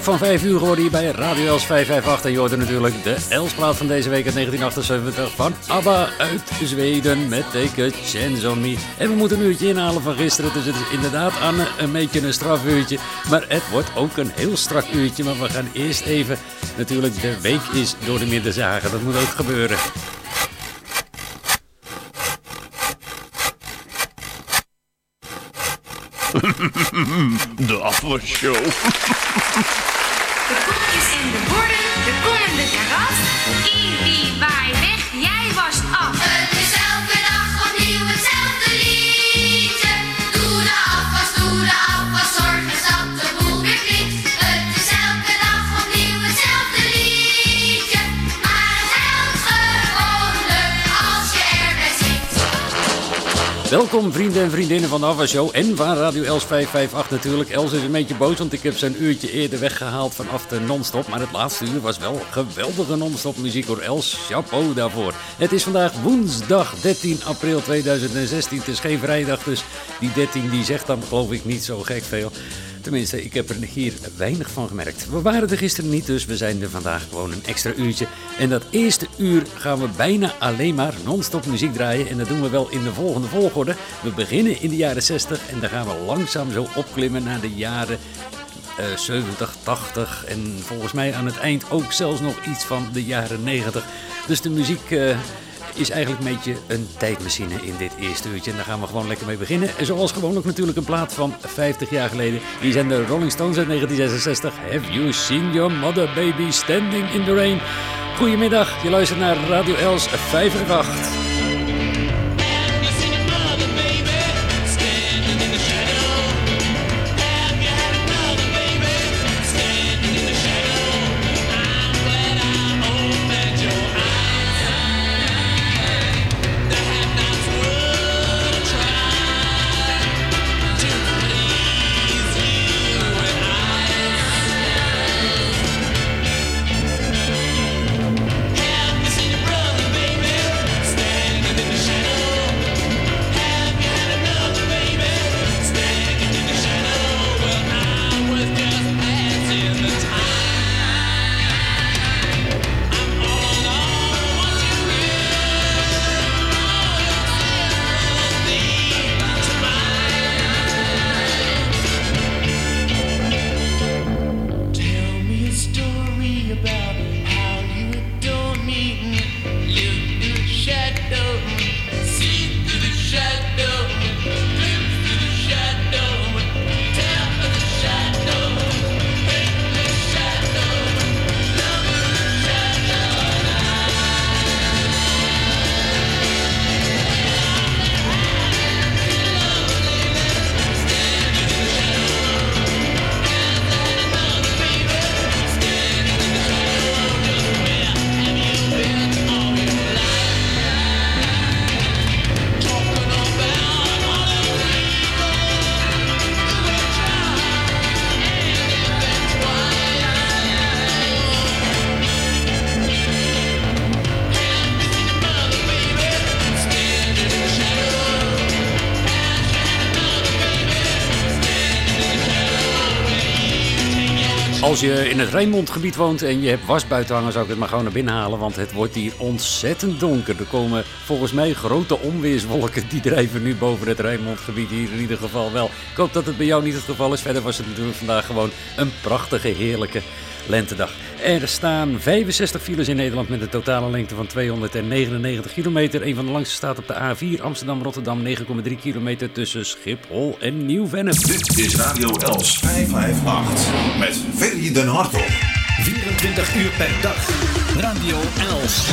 klok van 5 uur geworden hier bij Radio Els 558. En je hoorde natuurlijk de Elsplaat van deze week uit 1978 van ABBA uit Zweden met a Chance on Me. En we moeten een uurtje inhalen van gisteren, dus het is inderdaad Anne een beetje een strafuurtje. Maar het wordt ook een heel strak uurtje, maar we gaan eerst even natuurlijk de week is door de midden zagen. Dat moet ook gebeuren. De afwasshow. De koekjes en de borden, de kom en de karas. Ibi, waai weg, jij wast af. Welkom vrienden en vriendinnen van de Ava Show en van Radio Els 558 natuurlijk. Els is een beetje boos, want ik heb zijn uurtje eerder weggehaald vanaf de non-stop. Maar het laatste uur was wel geweldige non-stop muziek door Els. Chapeau daarvoor. Het is vandaag woensdag 13 april 2016. Het is geen vrijdag, dus die 13 die zegt dan geloof ik niet zo gek veel. Tenminste, ik heb er hier weinig van gemerkt. We waren er gisteren niet, dus we zijn er vandaag gewoon een extra uurtje. En dat eerste uur gaan we bijna alleen maar non-stop muziek draaien. En dat doen we wel in de volgende volgorde. We beginnen in de jaren 60 en dan gaan we langzaam zo opklimmen naar de jaren eh, 70, 80 en volgens mij aan het eind ook zelfs nog iets van de jaren 90. Dus de muziek eh, is eigenlijk een beetje een tijdmachine in dit eerste uurtje. En daar gaan we gewoon lekker mee beginnen. En zoals gewoonlijk natuurlijk een plaat van 50 jaar geleden. Hier zijn de Rolling Stones uit 1966. Have you seen your mother baby standing in the rain? Goedemiddag, je luistert naar Radio Els 5 het Rijnmondgebied woont en je hebt was buiten hangen, zou ik het maar gewoon naar binnen halen. Want het wordt hier ontzettend donker. Er komen volgens mij grote onweerswolken. Die drijven nu boven het Rijnmondgebied hier in ieder geval wel. Ik hoop dat het bij jou niet het geval is. Verder was het natuurlijk vandaag gewoon een prachtige, heerlijke lentedag. Er staan 65 files in Nederland met een totale lengte van 299 kilometer. Een van de langste staat op de A4 Amsterdam-Rotterdam. 9,3 kilometer tussen Schiphol en Nieuw-Vennep. Dit is Radio Els 558 met Ferry den Hartog. 24 uur per dag. Radio Els.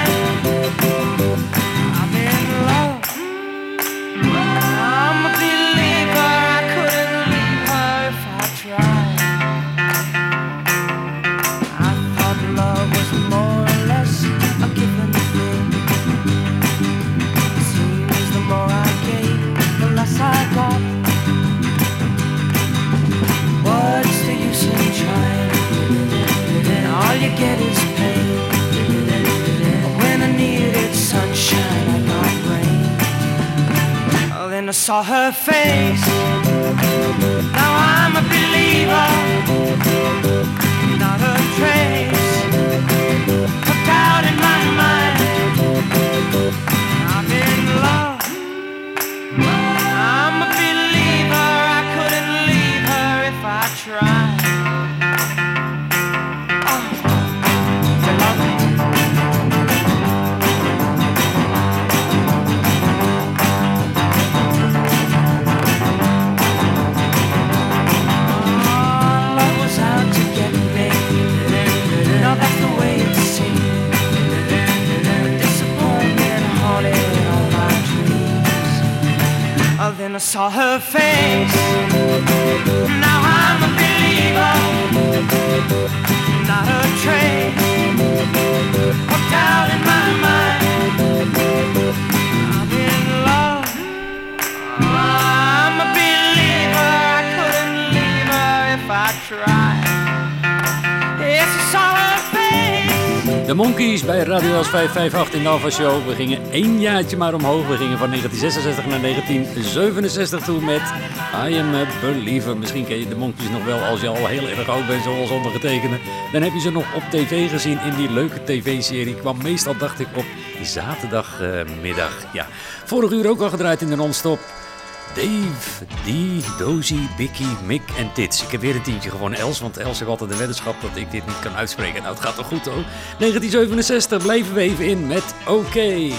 I saw her face. Now I'm a believer, not a trace of doubt in my mind. I'm in love. Then I saw her face. Now I'm a believer, not a trace of doubt in my mind. De Monkeys bij Radio Els 558 in de Show. We gingen één jaartje maar omhoog. We gingen van 1966 naar 1967 toe met I Am Believer. Misschien ken je de Monkeys nog wel als je al heel erg oud bent, zoals ondergetekende. Dan heb je ze nog op tv gezien in die leuke tv-serie. Kwam meestal, dacht ik, op zaterdagmiddag. ja, vorig uur ook al gedraaid in de non-stop. Dave, Dee, Dozy, Bicky, Mick en Tits. Ik heb weer een tientje gewonnen, Els, want Els heeft altijd een weddenschap dat ik dit niet kan uitspreken. Nou, het gaat toch goed, hoor. 1967 blijven we even in met Oké.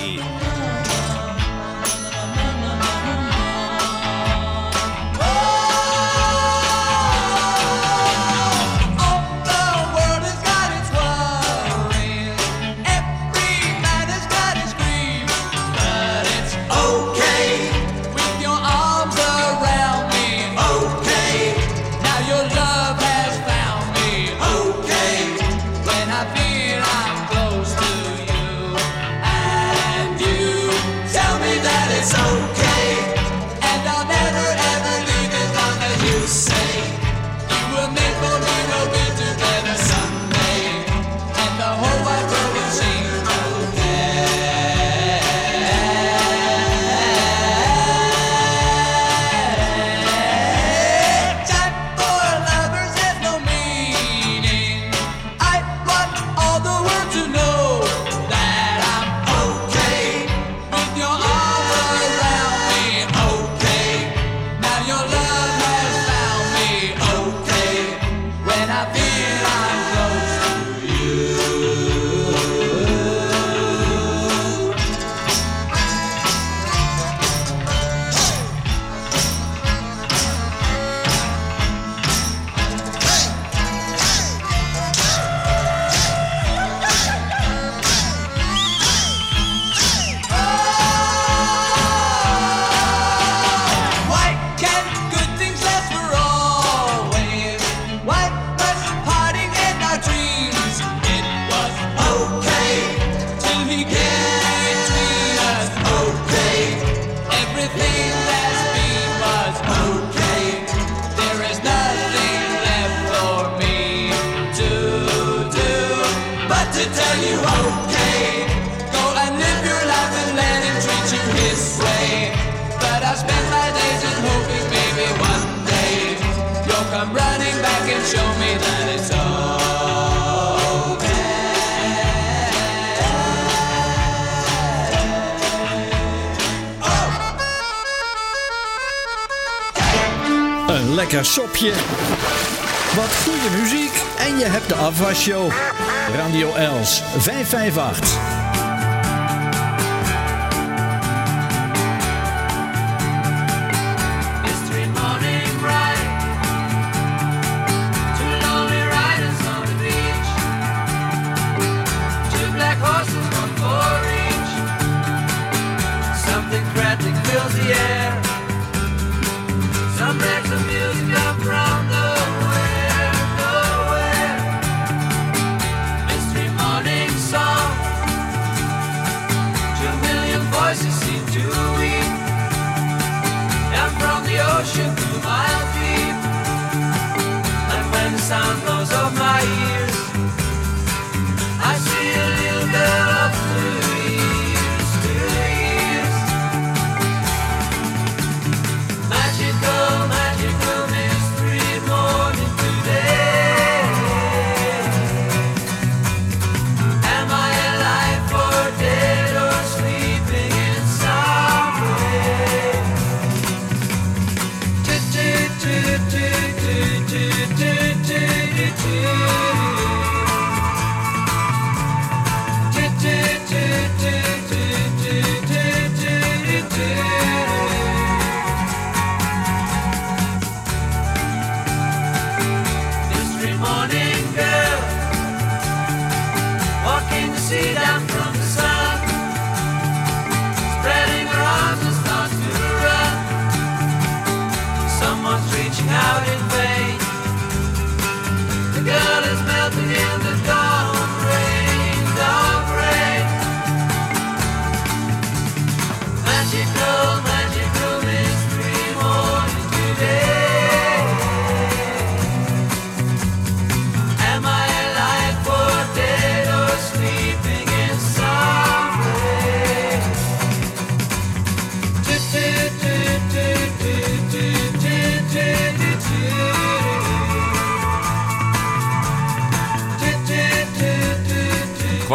558.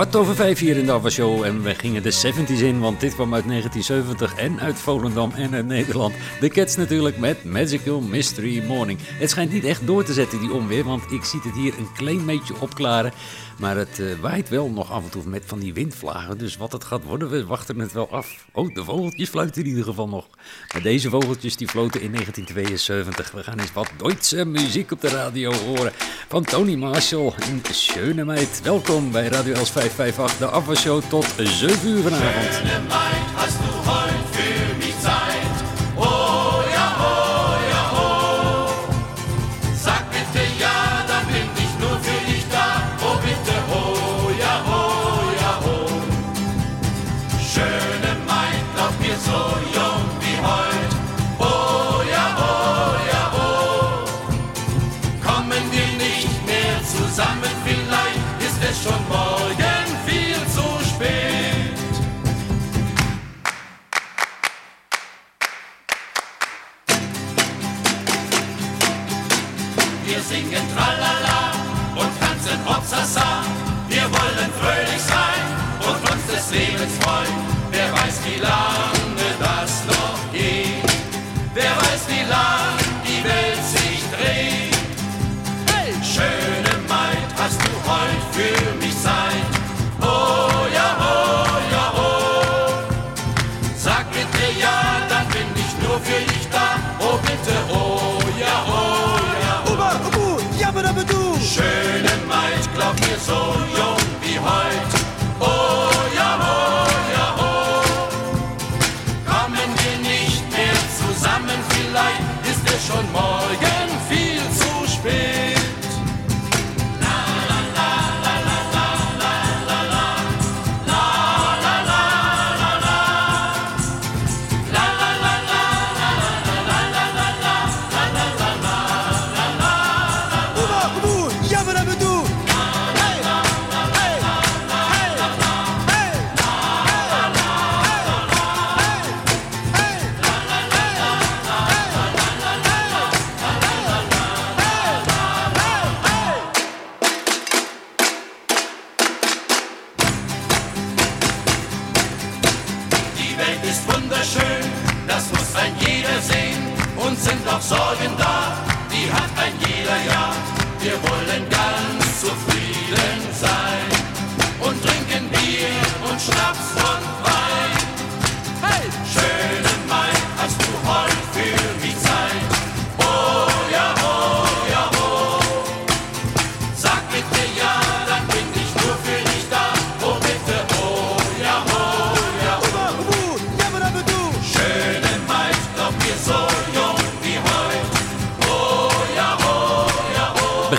Kwart over vijf hier in de Ava Show en we gingen de 70s in, want dit kwam uit 1970 en uit Volendam en uit Nederland. De Cats natuurlijk met Magical Mystery Morning. Het schijnt niet echt door te zetten die onweer, want ik zie het hier een klein beetje opklaren. Maar het eh, waait wel nog af en toe met van die windvlagen, dus wat het gaat worden, we wachten het wel af. Oh, de vogeltjes fluiten in ieder geval nog. Maar deze vogeltjes die floten in 1972. We gaan eens wat Duitse muziek op de radio horen van Tony Marshall en Schöne Meid. Welkom bij Radio Els 558, de afwasshow tot 7 uur vanavond. Freuen. Wer weiß, wie lange das noch geht. Wer weiß, wie lang die Welt sich dreht. Hey, schöne Maid, hast du heut für mich Zeit? Oh ja, oh ja, oh. Sag bitte ja, dann bin ich nur für dich da. Oh bitte, oh ja, oh ja, oh. Schöne Maid, glaub mir so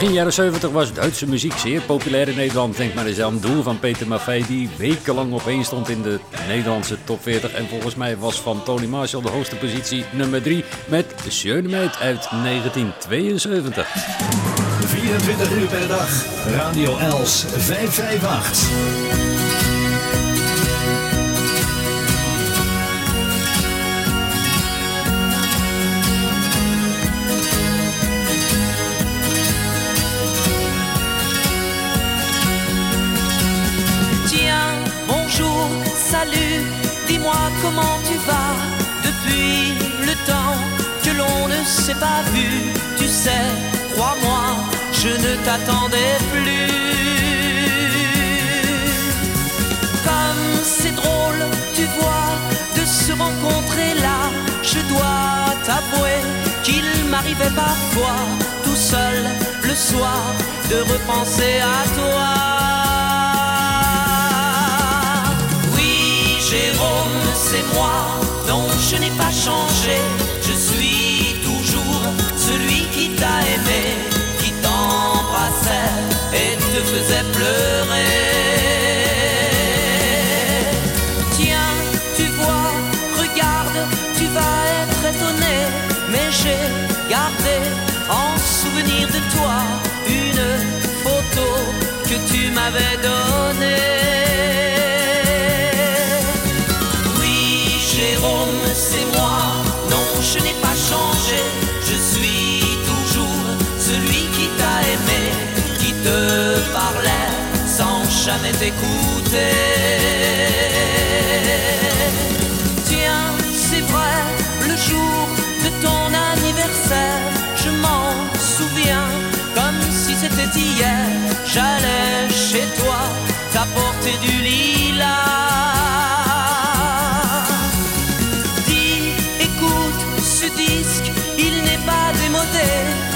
Begin jaren 70 was Duitse muziek zeer populair in Nederland. Denk maar eens aan Doel van Peter Maffei, die wekenlang opeens stond in de Nederlandse top 40. En volgens mij was van Tony Marshall de hoogste positie nummer 3 met Schöne uit 1972. 24 uur per dag. Radio Els 558. Pas vu. Tu sais, crois-moi, je ne t'attendais plus. Comme c'est drôle, tu vois, de se rencontrer là, je dois t'avouer qu'il m'arrivait parfois, tout seul, le soir, de repenser à toi. Oui, Jérôme, c'est moi, non, je n'ai pas changé. Pleurer. Jamais t'écouter. Tiens, c'est vrai, le jour de ton anniversaire, je m'en souviens comme si c'était hier. J'allais chez toi t'apporter du lilas. Dis, écoute ce disque, il n'est pas démodé.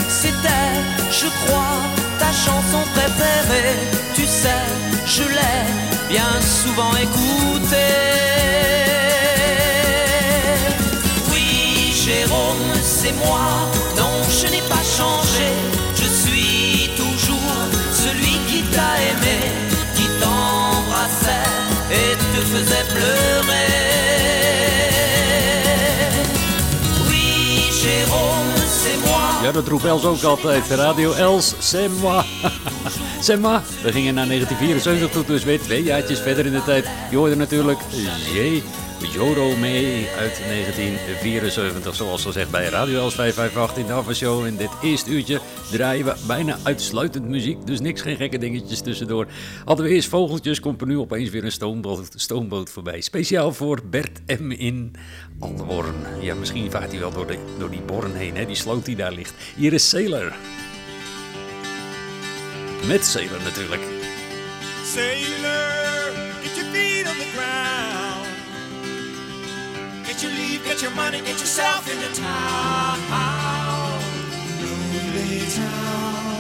C'était, je crois, ta chanson préférée. Bien souvent écoutée. Oui, Jérôme, c'est moi. Non, je n'ai pas changé. Je suis toujours celui qui t'a aimé, qui t'embrassait et te faisait pleurer. Oui, Jérôme, c'est moi. Ja, dat roept Els ook altijd. Radio Els, c'est moi. moi. We gingen naar 1974 toe, dus weer twee jaartjes verder in de tijd. Je hoorde natuurlijk J. Joro mee uit 1974, zoals gezegd bij Radio Els 558 in de Avashow. In dit eerste uurtje draaien we bijna uitsluitend muziek, dus niks, geen gekke dingetjes tussendoor. Hadden we eerst vogeltjes, komt er nu opeens weer een stoomboot, stoomboot voorbij. Speciaal voor Bert M. in Aldeborn. Ja, misschien vaart hij wel door, door die born heen, hè? die sloot die daar ligt. Hier is Sailor. Met Sailor natuurlijk. Sailor, get your feet on the ground. Get your leave, get your money, get yourself into town. Lonely town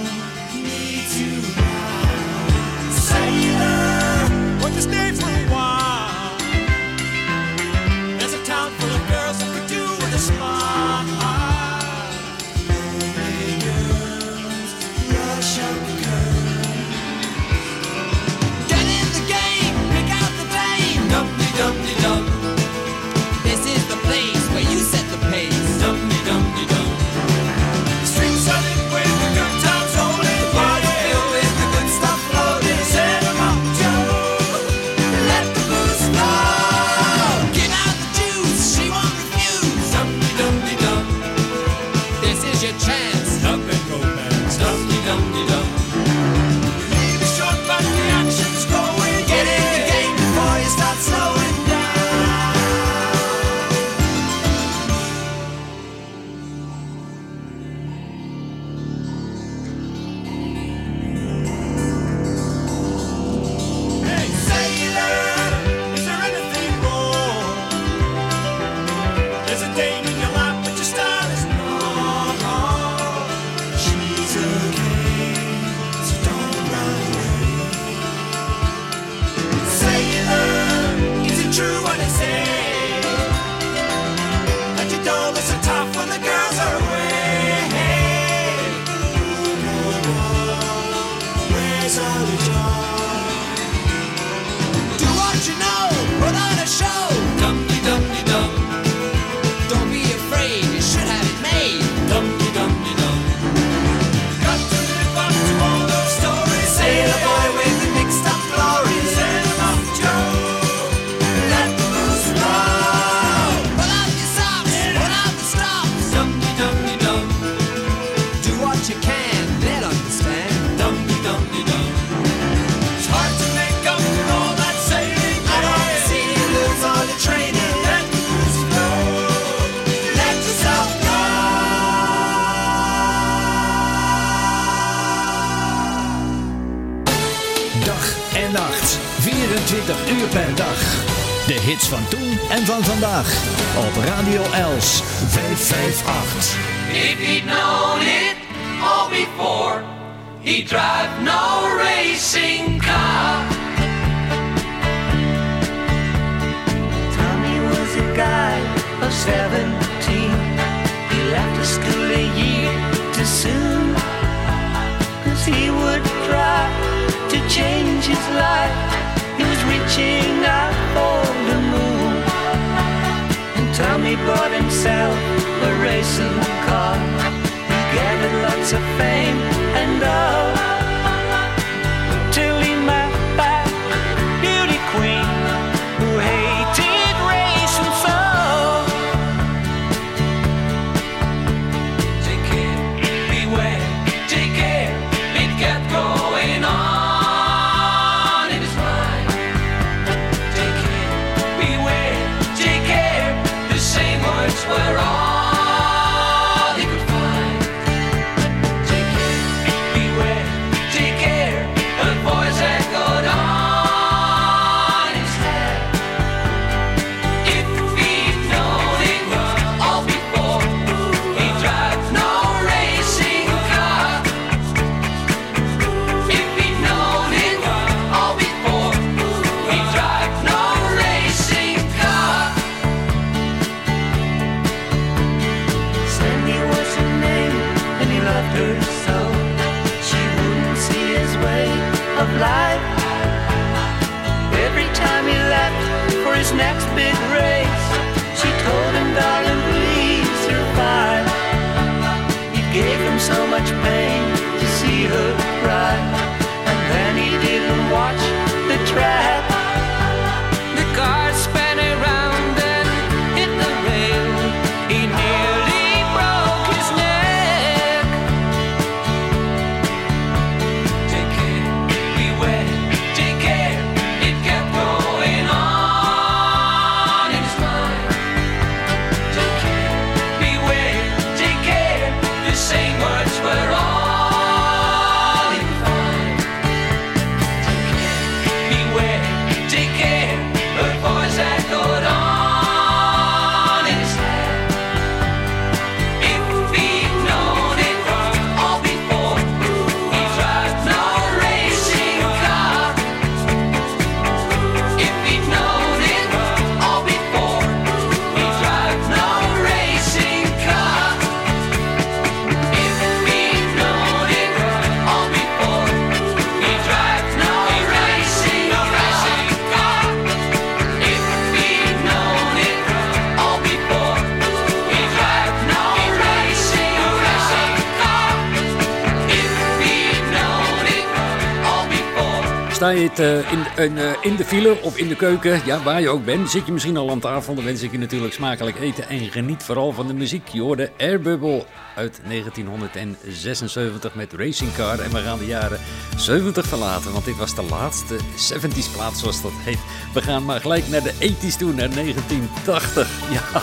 Eh, in, eh, in, de file of in de keuken, ja, waar je ook bent, zit je misschien al aan tafel. Dan wens ik je natuurlijk smakelijk eten en geniet vooral van de muziek. Je hoorde Air Bubble uit 1976 met Racing Car. En we gaan de jaren 70 verlaten, want dit was de laatste 70s plaats zoals dat heet. We gaan maar gelijk naar de 80s toe, naar 1980. Ja,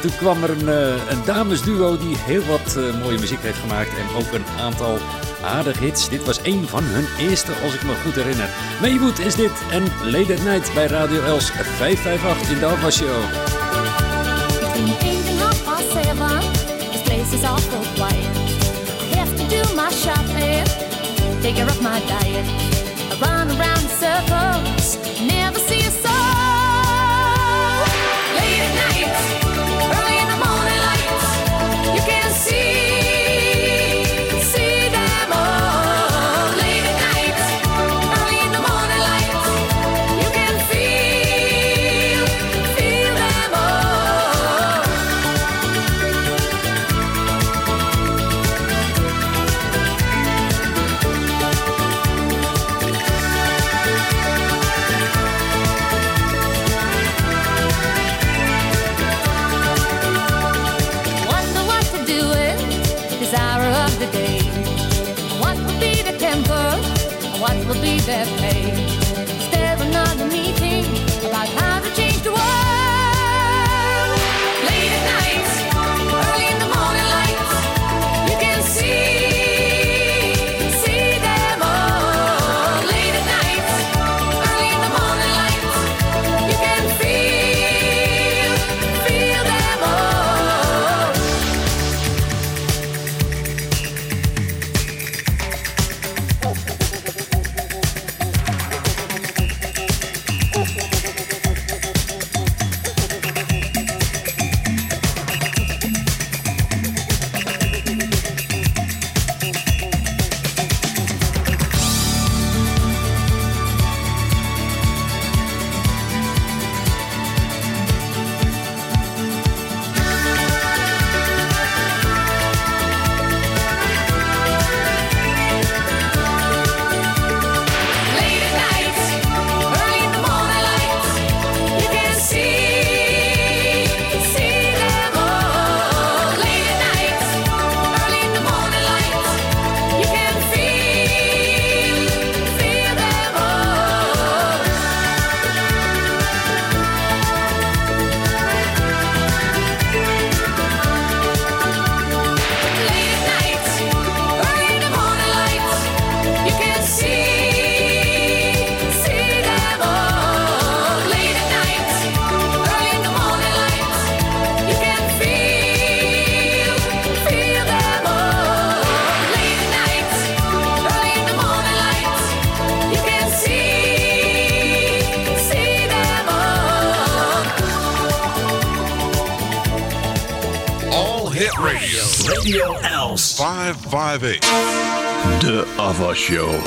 toen kwam er een, eh, een damesduo die heel wat mooie muziek heeft gemaakt en ook een aantal aardig hits. Dit was een van hun eerste, als ik me goed herinner. Maywood is dit en Late at Night bij Radio Els 558 in de Alpha Show. Take care of half this place is awful. I have to do my shopping, my diet. I run around in circles, never see show.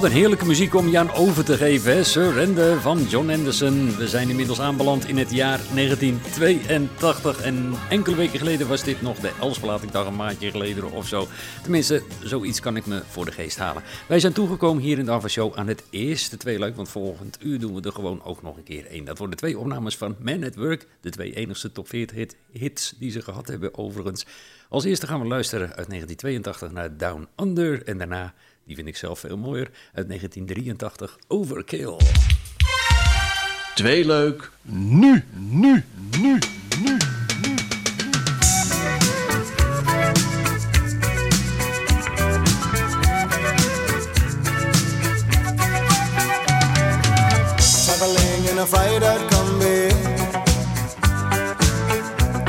Wat een heerlijke muziek om je aan over te geven. Hè? Surrender van John Anderson. We zijn inmiddels aanbeland in het jaar 1982. En enkele weken geleden was dit nog de Elsplaat. Ik een maandje geleden of zo. Tenminste, zoiets kan ik me voor de geest halen. Wij zijn toegekomen hier in de Ava Show aan het eerste tweeluik. Want volgend uur doen we er gewoon ook nog een keer één. Dat worden twee opnames van Man at Work. De twee enigste top 40 hit, hits die ze gehad hebben overigens. Als eerste gaan we luisteren uit 1982 naar Down Under. En daarna, die vind ik zelf veel mooier, uit 1983 Overkill. Twee leuk. Nu, nu, nu, nu. A fried-out combi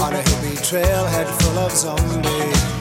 On a hippie trailhead full of zombies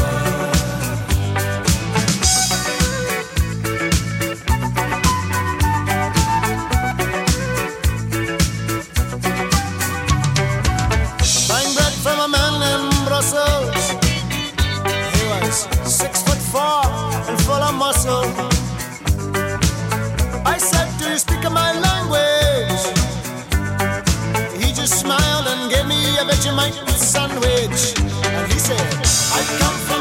Speak my language? He just smiled and gave me a Vegemite sandwich. And he said, I come from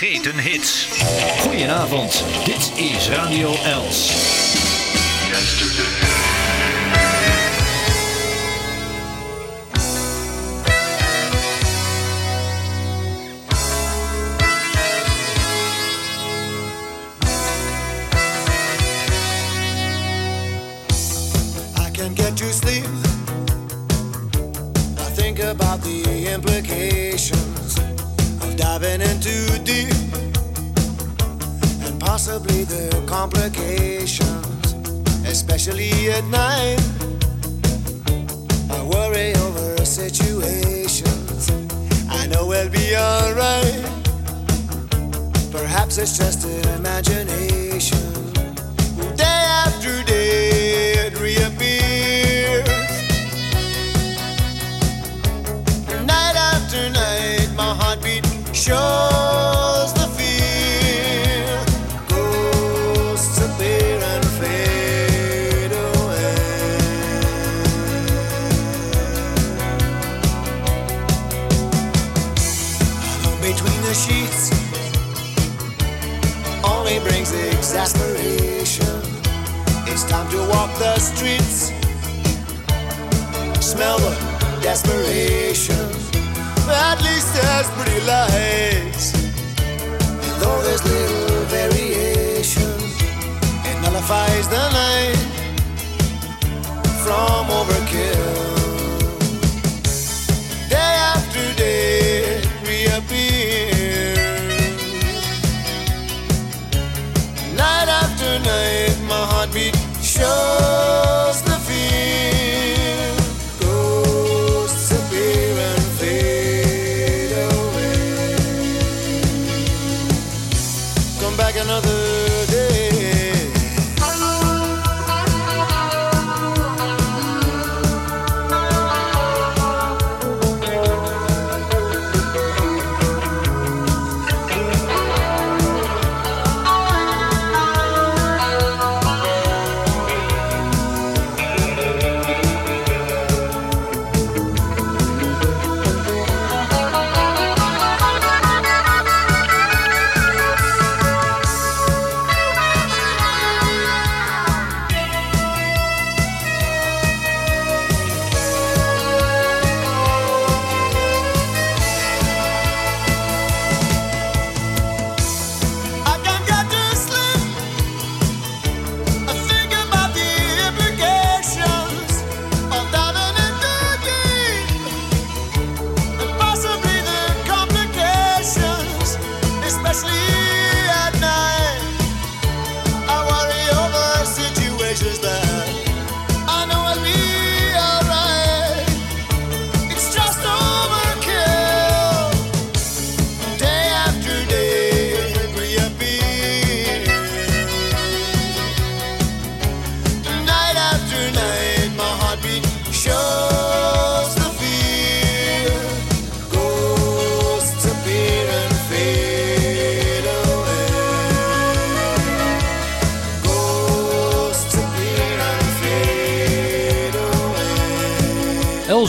vergeten hits.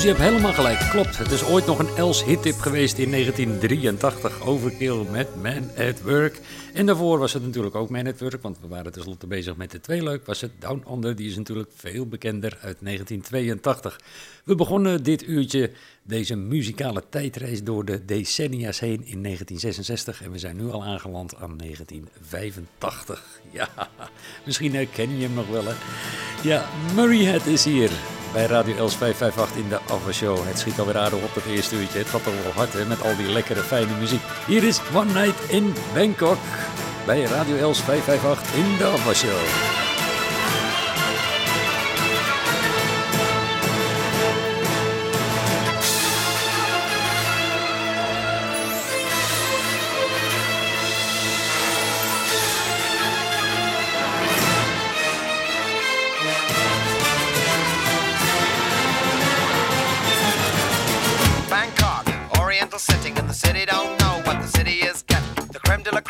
Je hebt helemaal gelijk. Klopt. Het is ooit nog een Els hittip geweest in 1983. Overkill met Man at Work. En daarvoor was het natuurlijk ook Man at Work. Want we waren tenslotte bezig met de twee leuk. Was het Down Under. Die is natuurlijk veel bekender uit 1982. We begonnen dit uurtje deze muzikale tijdreis door de decennia's heen in 1966. En we zijn nu al aangeland aan 1985. Ja, misschien herken je hem nog wel hè. Ja, Murray Head is hier bij Radio Els 558 in de Alpha Show. Het schiet alweer aardig op het eerste uurtje. Het gaat toch wel hard hè, met al die lekkere fijne muziek. Hier is One Night in Bangkok bij Radio Els 558 in de Alpha Show.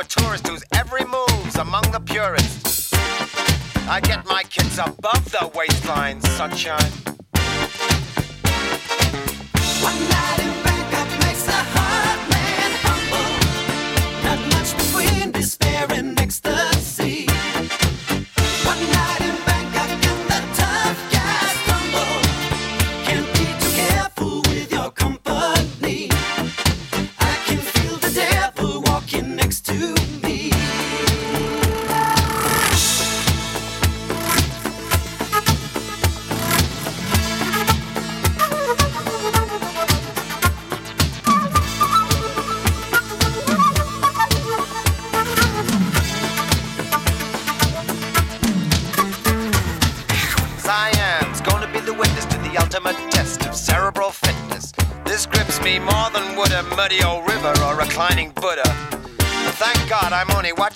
a tourist whose every move's among the purists. I get my kids above the waistline, sunshine.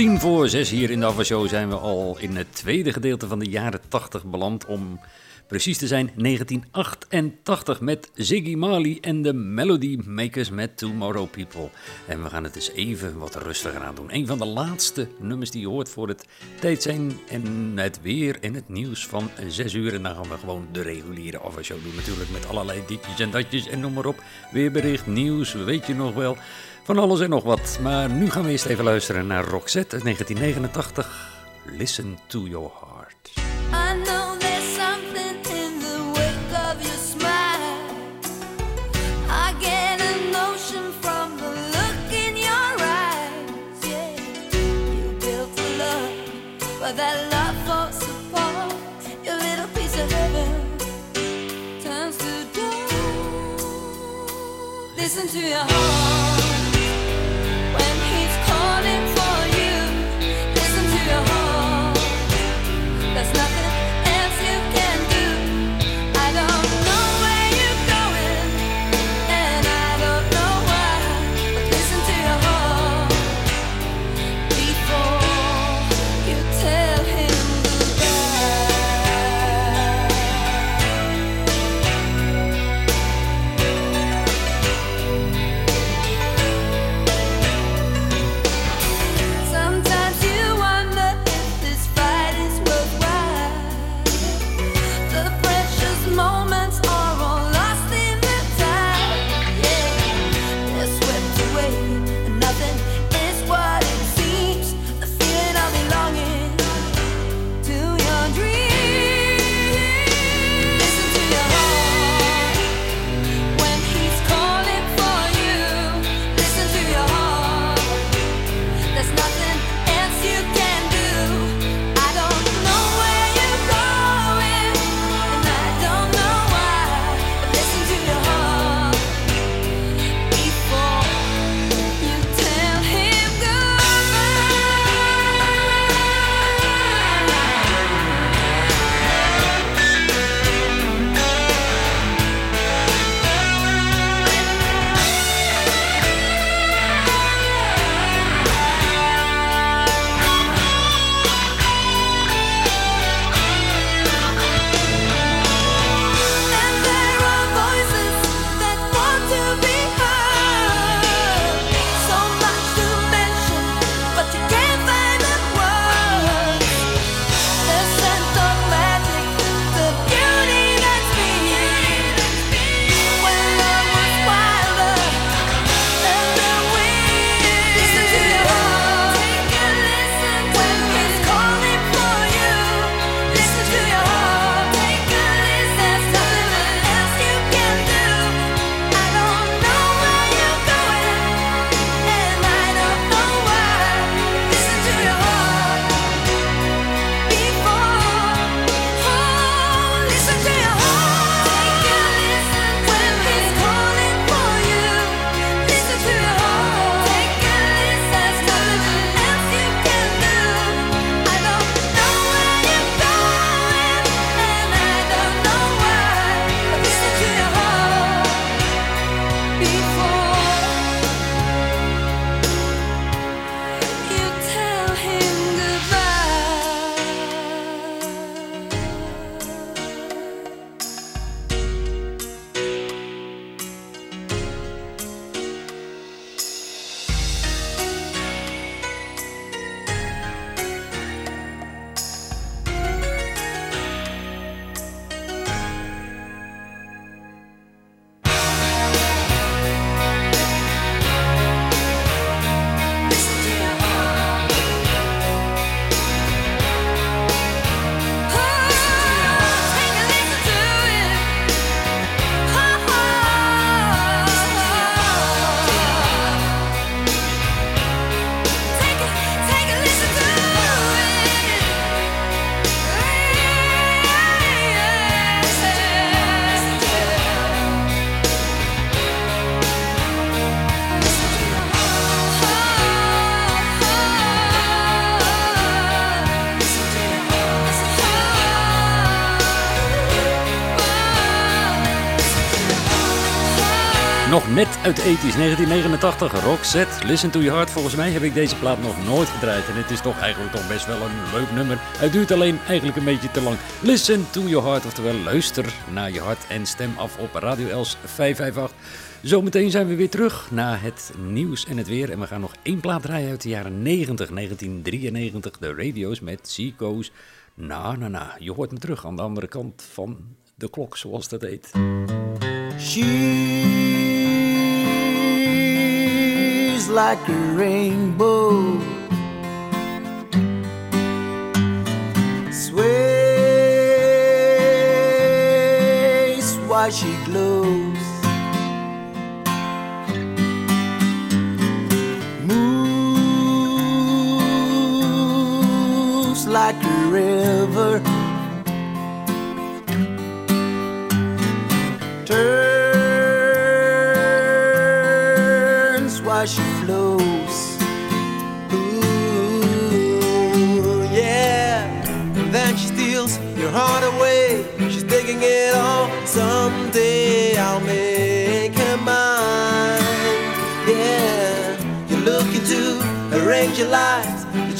Tien voor 6 hier in de avershow zijn we al in het tweede gedeelte van de jaren 80 beland. Om precies te zijn 1988 met Ziggy Marley en de Melody Makers met Tomorrow People. En we gaan het dus even wat rustiger aan doen. Een van de laatste nummers die je hoort voor het tijd zijn en het weer en het nieuws van 6 uur. En dan gaan we gewoon de reguliere avershow doen natuurlijk met allerlei ditjes en datjes en noem maar op. Weerbericht, nieuws, weet je nog wel. Van alles en nog wat. Maar nu gaan we eerst even luisteren naar Roxette uit 1989. Listen to your heart. I get a notion from the look in your eyes. That love. Your little piece of heaven turns to dust. Listen to your heart uit de 80s, 1989. Roxette, Listen to Your Heart. Volgens mij heb ik deze plaat nog nooit gedraaid. En het is toch eigenlijk toch best wel een leuk nummer. Het duurt alleen eigenlijk een beetje te lang. Listen to Your Heart, oftewel luister naar je hart en stem af op Radio Els 558. Zometeen zijn we weer terug naar het nieuws en het weer. En we gaan nog één plaat draaien uit de jaren 90, 1993. De radio's met Seaco's. Na, na, na. Je hoort me terug aan de andere kant van de klok, zoals dat heet. She's like a rainbow. Sways while she glows. Moves like a river.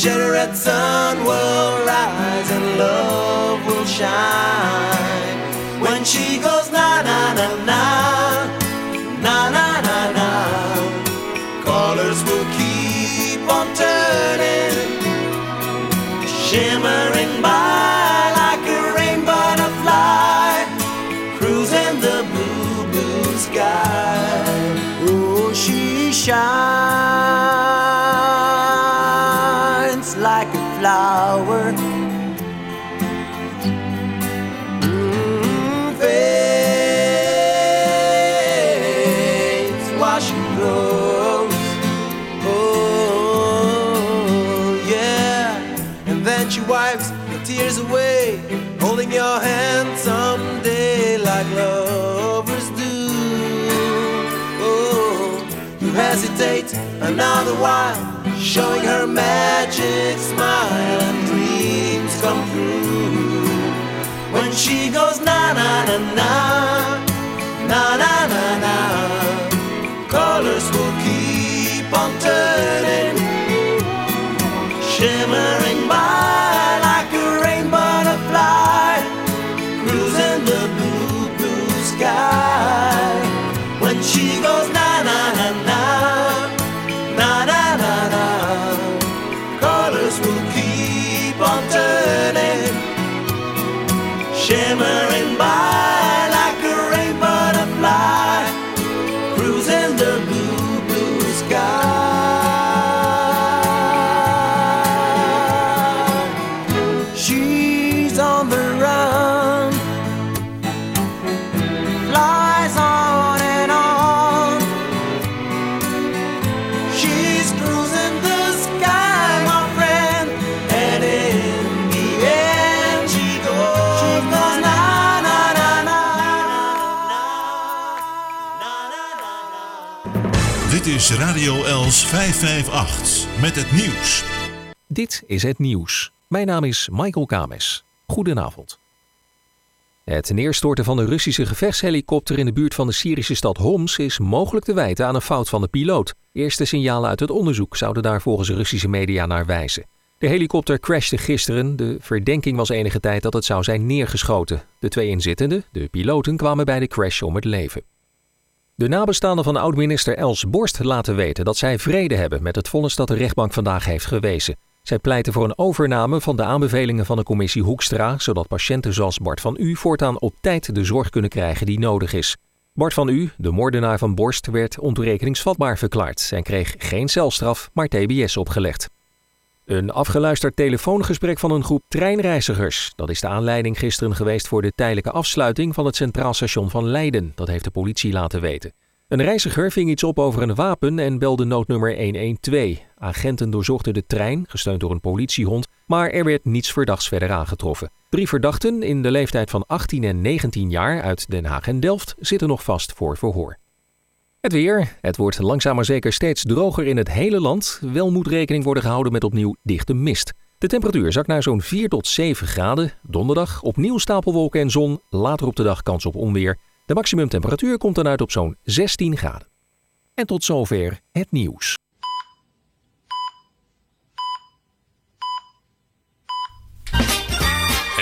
degenerate onward. another while, showing her magic smile and dreams come true. When she goes na na na na, na na na na, colors. Radio Els 558 met het nieuws. Dit is het nieuws. Mijn naam is Michael Kames. Goedenavond. Het neerstorten van een Russische gevechtshelikopter in de buurt van de Syrische stad Homs is mogelijk te wijten aan een fout van de piloot. Eerste signalen uit het onderzoek zouden daar volgens Russische media naar wijzen. De helikopter crashte gisteren. De verdenking was enige tijd dat het zou zijn neergeschoten. De twee inzittenden, de piloten, kwamen bij de crash om het leven. De nabestaanden van oud-minister Els Borst laten weten dat zij vrede hebben met het vonnis dat de rechtbank vandaag heeft gewezen. Zij pleiten voor een overname van de aanbevelingen van de commissie Hoekstra, zodat patiënten zoals Bart van U voortaan op tijd de zorg kunnen krijgen die nodig is. Bart van U, de moordenaar van Borst, werd ontoerekeningsvatbaar verklaard en kreeg geen celstraf, maar TBS opgelegd. Een afgeluisterd telefoongesprek van een groep treinreizigers. Dat is de aanleiding gisteren geweest voor de tijdelijke afsluiting van het Centraal Station van Leiden. Dat heeft de politie laten weten. Een reiziger ving iets op over een wapen en belde noodnummer 112. Agenten doorzochten de trein, gesteund door een politiehond, maar er werd niets verdachts verder aangetroffen. Drie verdachten in de leeftijd van 18 en 19 jaar uit Den Haag en Delft zitten nog vast voor verhoor. Het weer. Het wordt langzaam maar zeker steeds droger in het hele land. Wel moet rekening worden gehouden met opnieuw dichte mist. De temperatuur zakt naar zo'n 4 tot 7 graden. Donderdag opnieuw stapelwolken en zon. Later op de dag kans op onweer. De maximumtemperatuur komt dan uit op zo'n 16 graden. En tot zover het nieuws.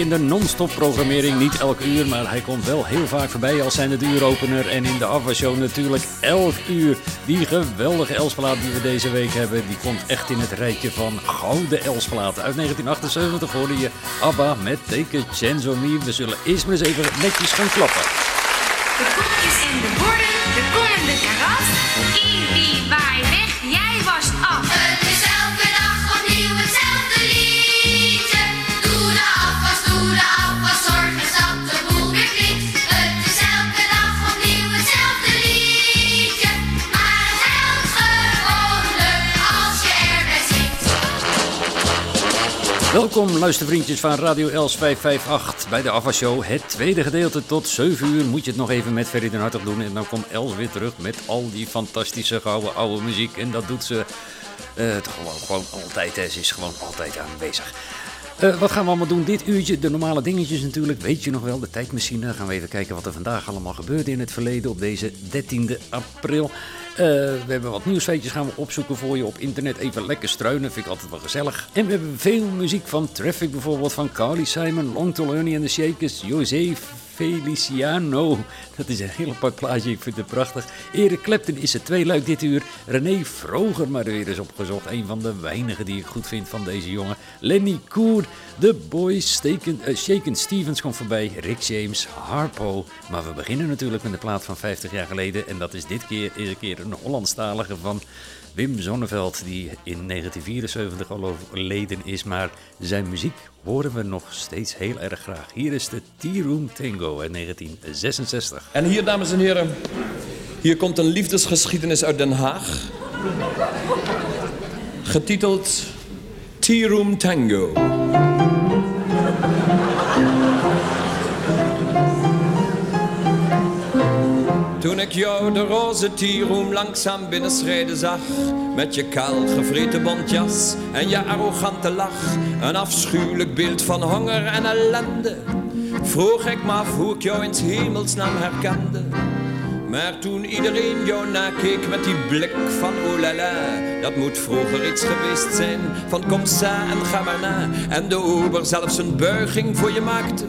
In de non-stop programmering. Niet elk uur, maar hij komt wel heel vaak voorbij als zijn het uuropener. En in de Afwashow natuurlijk elk uur. Die geweldige Elsplaat die we deze week hebben, die komt echt in het rijtje van gouden Elsplaten. Uit 1978 hoorde je ABBA met Take a Chance on Me. We zullen eerst maar eens even netjes gaan klappen. Welkom luistervriendjes van Radio Els 558 bij de Afwashow. Het tweede gedeelte tot 7 uur moet je het nog even met Ferry den Hartog doen. En dan komt Els weer terug met al die fantastische gouden oude muziek. En dat doet ze eh, toch gewoon, gewoon altijd. Hè. Ze is gewoon altijd aanwezig. Eh, wat gaan we allemaal doen dit uurtje? De normale dingetjes natuurlijk, weet je nog wel. De tijdmachine. Gaan we even kijken wat er vandaag allemaal gebeurde in het verleden op deze 13e april. Eh, we hebben wat nieuwsfeitjes gaan we opzoeken voor je op internet. Even lekker struinen, vind ik altijd wel gezellig. En we hebben veel muziek van Traffic bijvoorbeeld, van Carly Simon, Long to Ernie and the Shakers, José Feliciano. Dat is een heel apart plaatje, ik vind het prachtig. Eric Clapton is het twee leuk dit uur. René Vroger maar weer eens opgezocht. Een van de weinigen die ik goed vind van deze jongen. Lenny Koer, The Boys, Shaken, eh, Shaken Stevens komt voorbij. Rick James, Harpo. Maar we beginnen natuurlijk met een plaat van 50 jaar geleden. En dat is dit keer, is een keer een Hollandstalige van... Wim Zonneveld, die in 1974 al overleden is, maar zijn muziek horen we nog steeds heel erg graag. Hier is de Tea Room Tango uit 1966. En hier, dames en heren, hier komt een liefdesgeschiedenis uit Den Haag. Getiteld Tea Room Tango. Toen ik jou de roze tierroom langzaam binnenschrijden zag Met je kaal gevreten bontjas en je arrogante lach Een afschuwelijk beeld van honger en ellende Vroeg ik me af hoe ik jou in hemelsnaam herkende maar toen iedereen jou nakeek met die blik van oh la la Dat moet vroeger iets geweest zijn. Van kom sa en ga maar na. En de ober zelfs een buiging voor je maakte.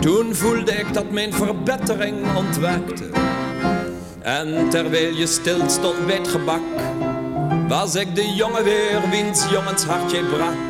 Toen voelde ik dat mijn verbetering ontwaakte. En terwijl je stil stond bij het gebak Was ik de jongen weer wiens jongens hartje brak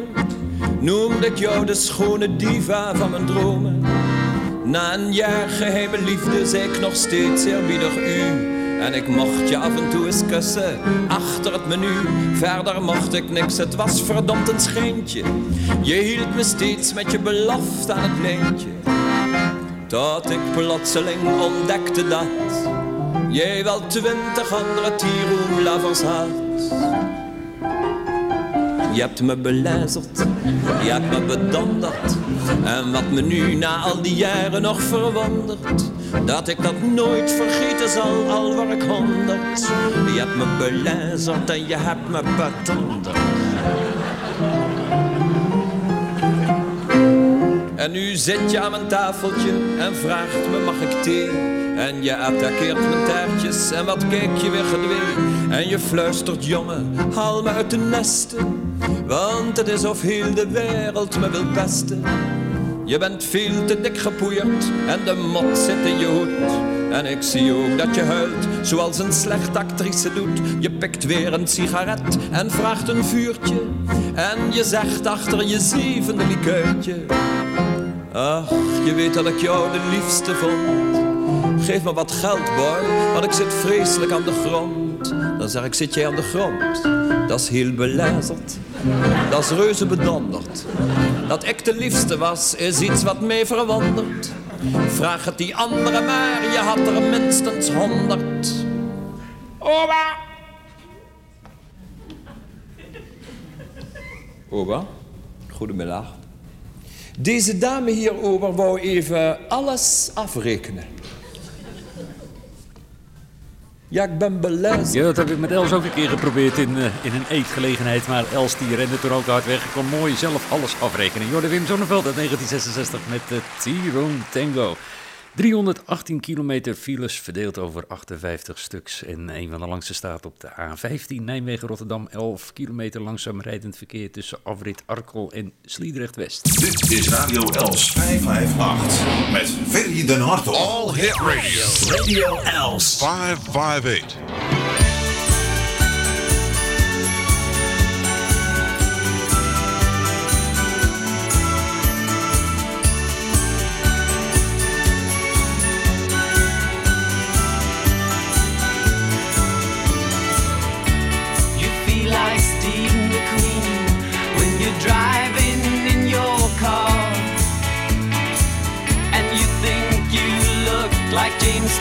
Noemde ik jou de schone diva van mijn dromen. Na een jaar geheime liefde zei ik nog steeds eerbiedig u. En ik mocht je af en toe eens kussen Achter het menu. Verder mocht ik niks Het was verdomd een schijntje. Je hield me steeds met je belofte aan het lijntje. Tot ik plotseling ontdekte dat Jij wel twintig andere tieroemlovers had je hebt me belazerd, je hebt me bedonderd. En wat me nu na al die jaren nog verwondert, dat ik dat nooit vergeten zal, al waar ik honderd. Je hebt me belazerd en je hebt me bedonderd. En nu zit je aan mijn tafeltje en vraagt me mag ik thee? En je attaqueert mijn taartjes en wat kijk je weer gedwee? En je fluistert jongen, haal me uit de nesten. Want het is of heel de wereld me wil pesten. Je bent veel te dik gepoeierd en de mot zit in je hoed. En ik zie ook dat je huilt, zoals een slechte actrice doet. Je pikt weer een sigaret en vraagt een vuurtje. En je zegt achter je zevende likeurtje. Ach, je weet dat ik jou de liefste vond. Geef me wat geld, boy, want ik zit vreselijk aan de grond. Dan zeg ik, zit jij aan de grond? Dat is heel belazerd. Dat is reuze bedonderd. Dat ik de liefste was, is iets wat mij verwondert. Vraag het die andere maar, je had er minstens honderd. Oba! Oba, goedemiddag. Deze dame hierover wou even alles afrekenen. Ja, ik ben belazerd. Ja, dat heb ik met Els ook een keer geprobeerd in, eh, in een eetgelegenheid. Maar Els die rende toen ook hard weg. Ik kon mooi zelf alles afrekenen. Jorde Wim Zonneveld uit 1966 met de T-Room Tango. 318 kilometer files verdeeld over 58 stuks. En een van de langste staat op de A15 Nijmegen-Rotterdam. 11 kilometer langzaam rijdend verkeer tussen afrit Arkel en Sliedrecht-West. Dit is Radio Els 558 met Ferry den Hartog. All Hit Radio. Radio Els. 558.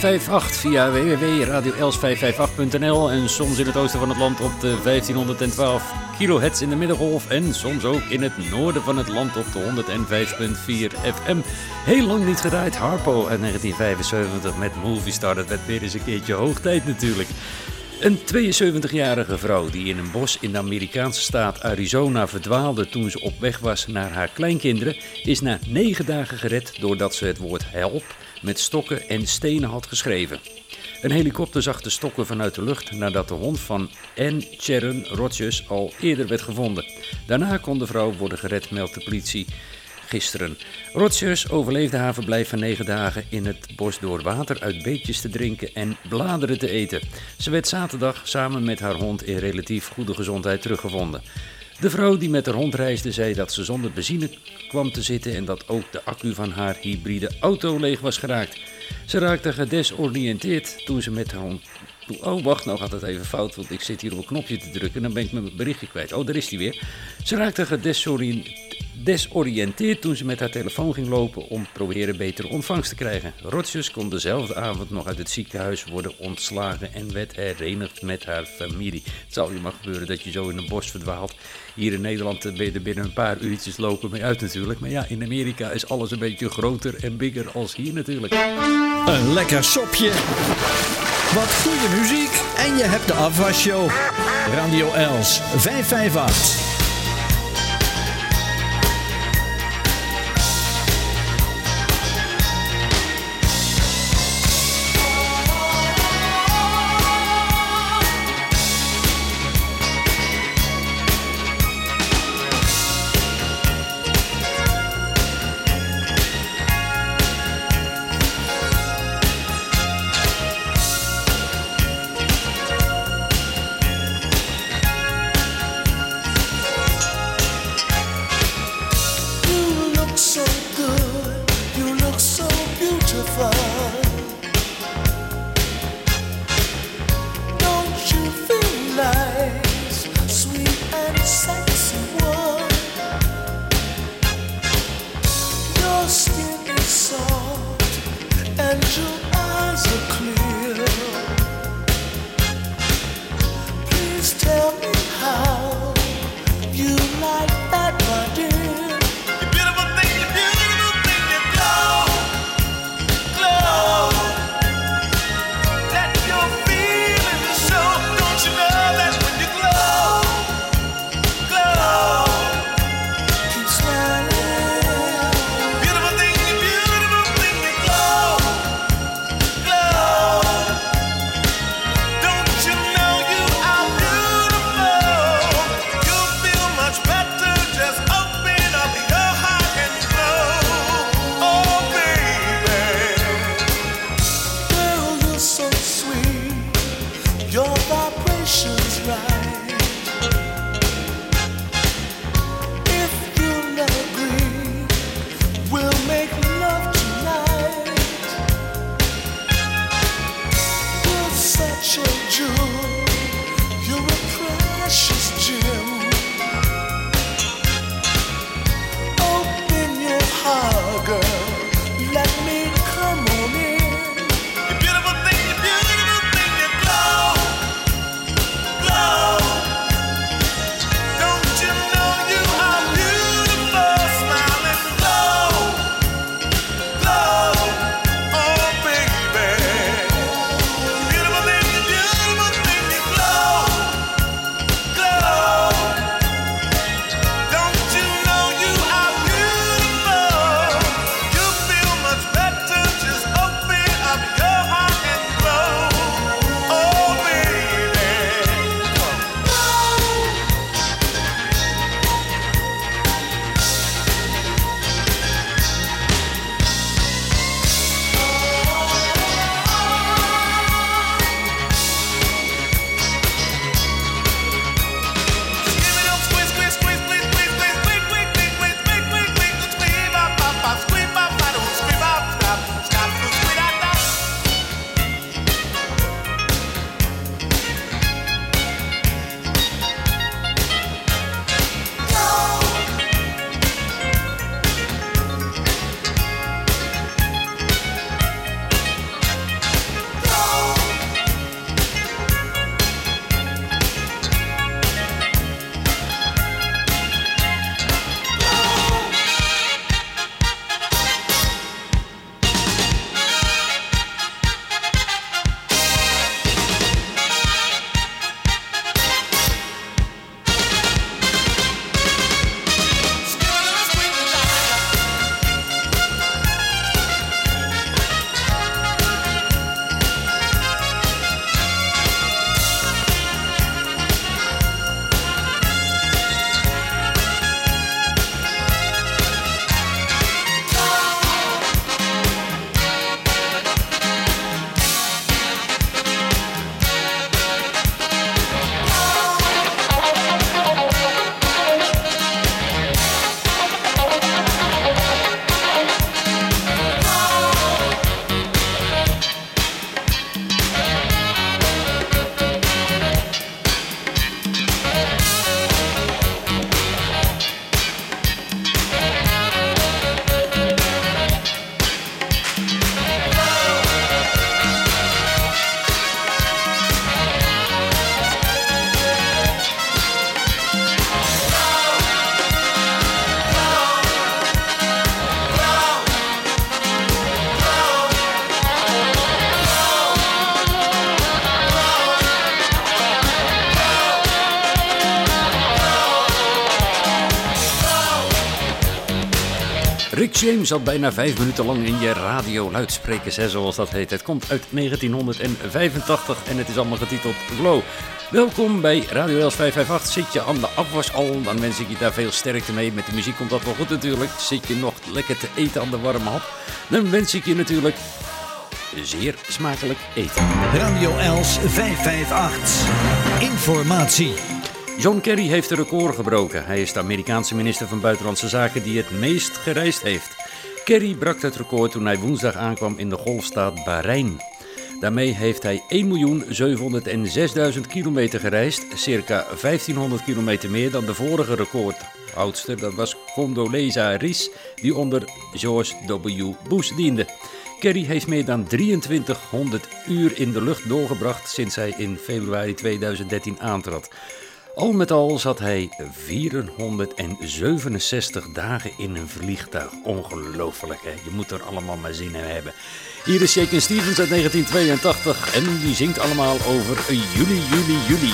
558 via www.radioels558.nl en soms in het oosten van het land op de 1512 kilohertz in de middengolf en soms ook in het noorden van het land op de 105.4 FM. Heel lang niet gedraaid, Harpo uit 1975 met Movie Star. Dat werd weer eens een keertje hoog tijd natuurlijk. Een 72-jarige vrouw die in een bos in de Amerikaanse staat Arizona verdwaalde toen ze op weg was naar haar kleinkinderen, is na negen dagen gered doordat ze het woord help met stokken en stenen had geschreven. Een helikopter zag de stokken vanuit de lucht nadat de hond van Ann Sharon Rogers al eerder werd gevonden. Daarna kon de vrouw worden gered, meldt de politie gisteren. Rogers overleefde haar verblijf van negen dagen in het bos door water uit beetjes te drinken en bladeren te eten. Ze werd zaterdag samen met haar hond in relatief goede gezondheid teruggevonden. De vrouw die met haar hond reisde zei dat ze zonder benzine kwam te zitten en dat ook de accu van haar hybride auto leeg was geraakt. Ze raakte gedesoriënteerd toen ze met haar hond. Oh, wacht, nou gaat het even fout, want ik zit hier op een knopje te drukken en dan ben ik mijn berichtje kwijt. Oh, daar is hij weer. Ze raakte gedesoriënteerd toen ze met haar telefoon ging lopen om proberen betere ontvangst te krijgen. Rogers kon dezelfde avond nog uit het ziekenhuis worden ontslagen en werd herenigd met haar familie. Het zal je maar gebeuren dat je zo in een bos verdwaalt. Hier in Nederland ben je er binnen een paar uurtjes lopen mee uit natuurlijk. Maar ja, in Amerika is alles een beetje groter en bigger als hier natuurlijk. Een lekker sopje. Wat goede muziek. En je hebt de afwasshow. Radio Els 558. James zat bijna vijf minuten lang in je radio-luidsprekers, zoals dat heet. Het komt uit 1985 en het is allemaal getiteld Glow. Welkom bij Radio Els 558. Zit je aan de afwas al, dan wens ik je daar veel sterkte mee. Met de muziek komt dat wel goed natuurlijk. Zit je nog lekker te eten aan de warme hap, dan wens ik je natuurlijk zeer smakelijk eten. Radio Els 558. Informatie. John Kerry heeft een record gebroken. Hij is de Amerikaanse minister van Buitenlandse Zaken die het meest gereisd heeft. Kerry brak het record toen hij woensdag aankwam in de golfstaat Bahrein. Daarmee heeft hij 1.706.000 kilometer gereisd, circa 1500 kilometer meer dan de vorige recordhoudster. Dat was Condoleezza Rice, die onder George W. Bush diende. Kerry heeft meer dan 2300 uur in de lucht doorgebracht sinds hij in februari 2013 aantrad. Al met al zat hij 467 dagen in een vliegtuig. Ongelooflijk, hè? Je moet er allemaal maar zin in hebben. Hier is Shaken Stevens uit 1982 en die zingt allemaal over juli, juli, juli.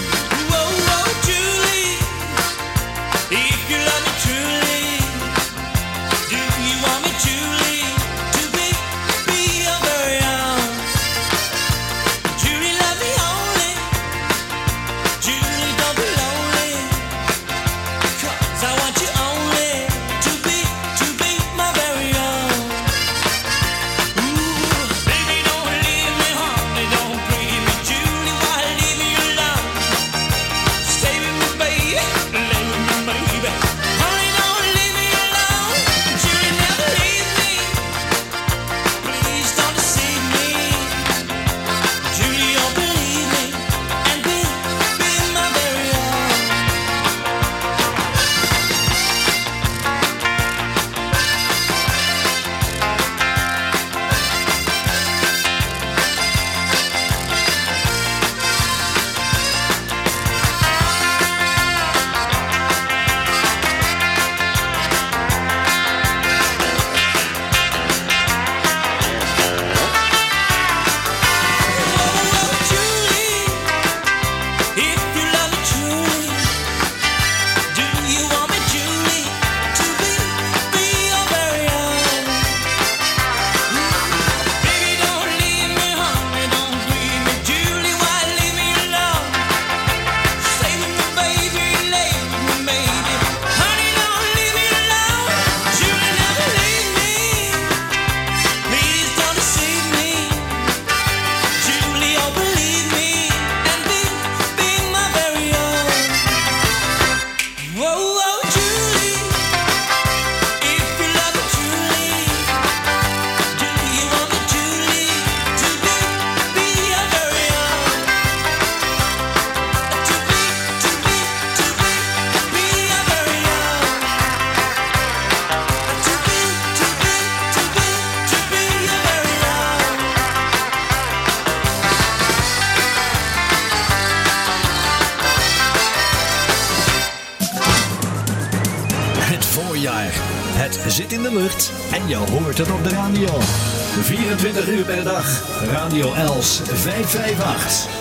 Els 558.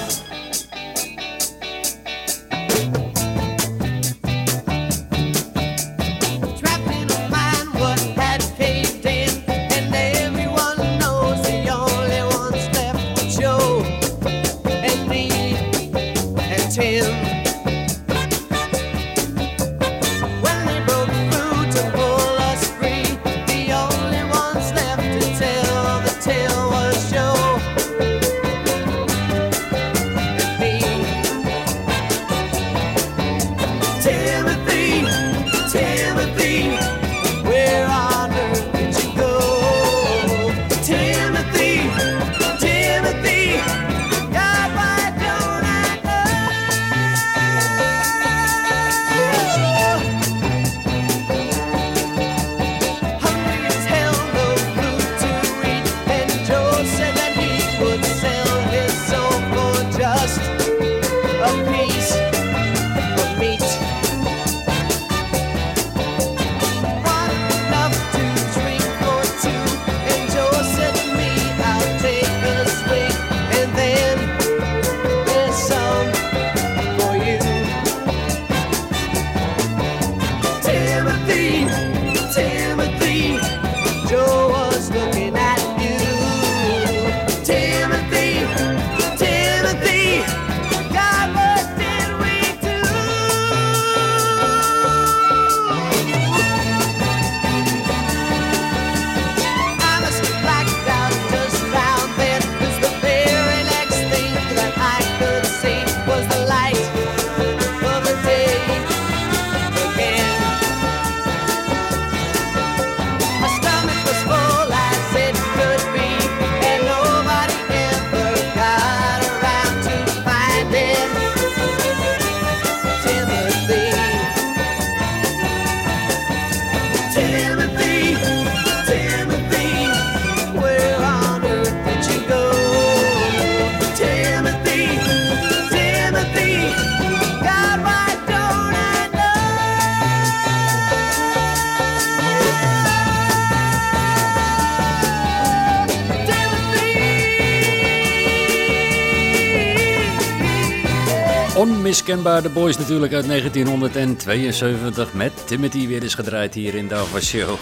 Onmiskenbaar de Boys natuurlijk uit 1972 met Timothy weer eens gedraaid hier in de Alpha Show.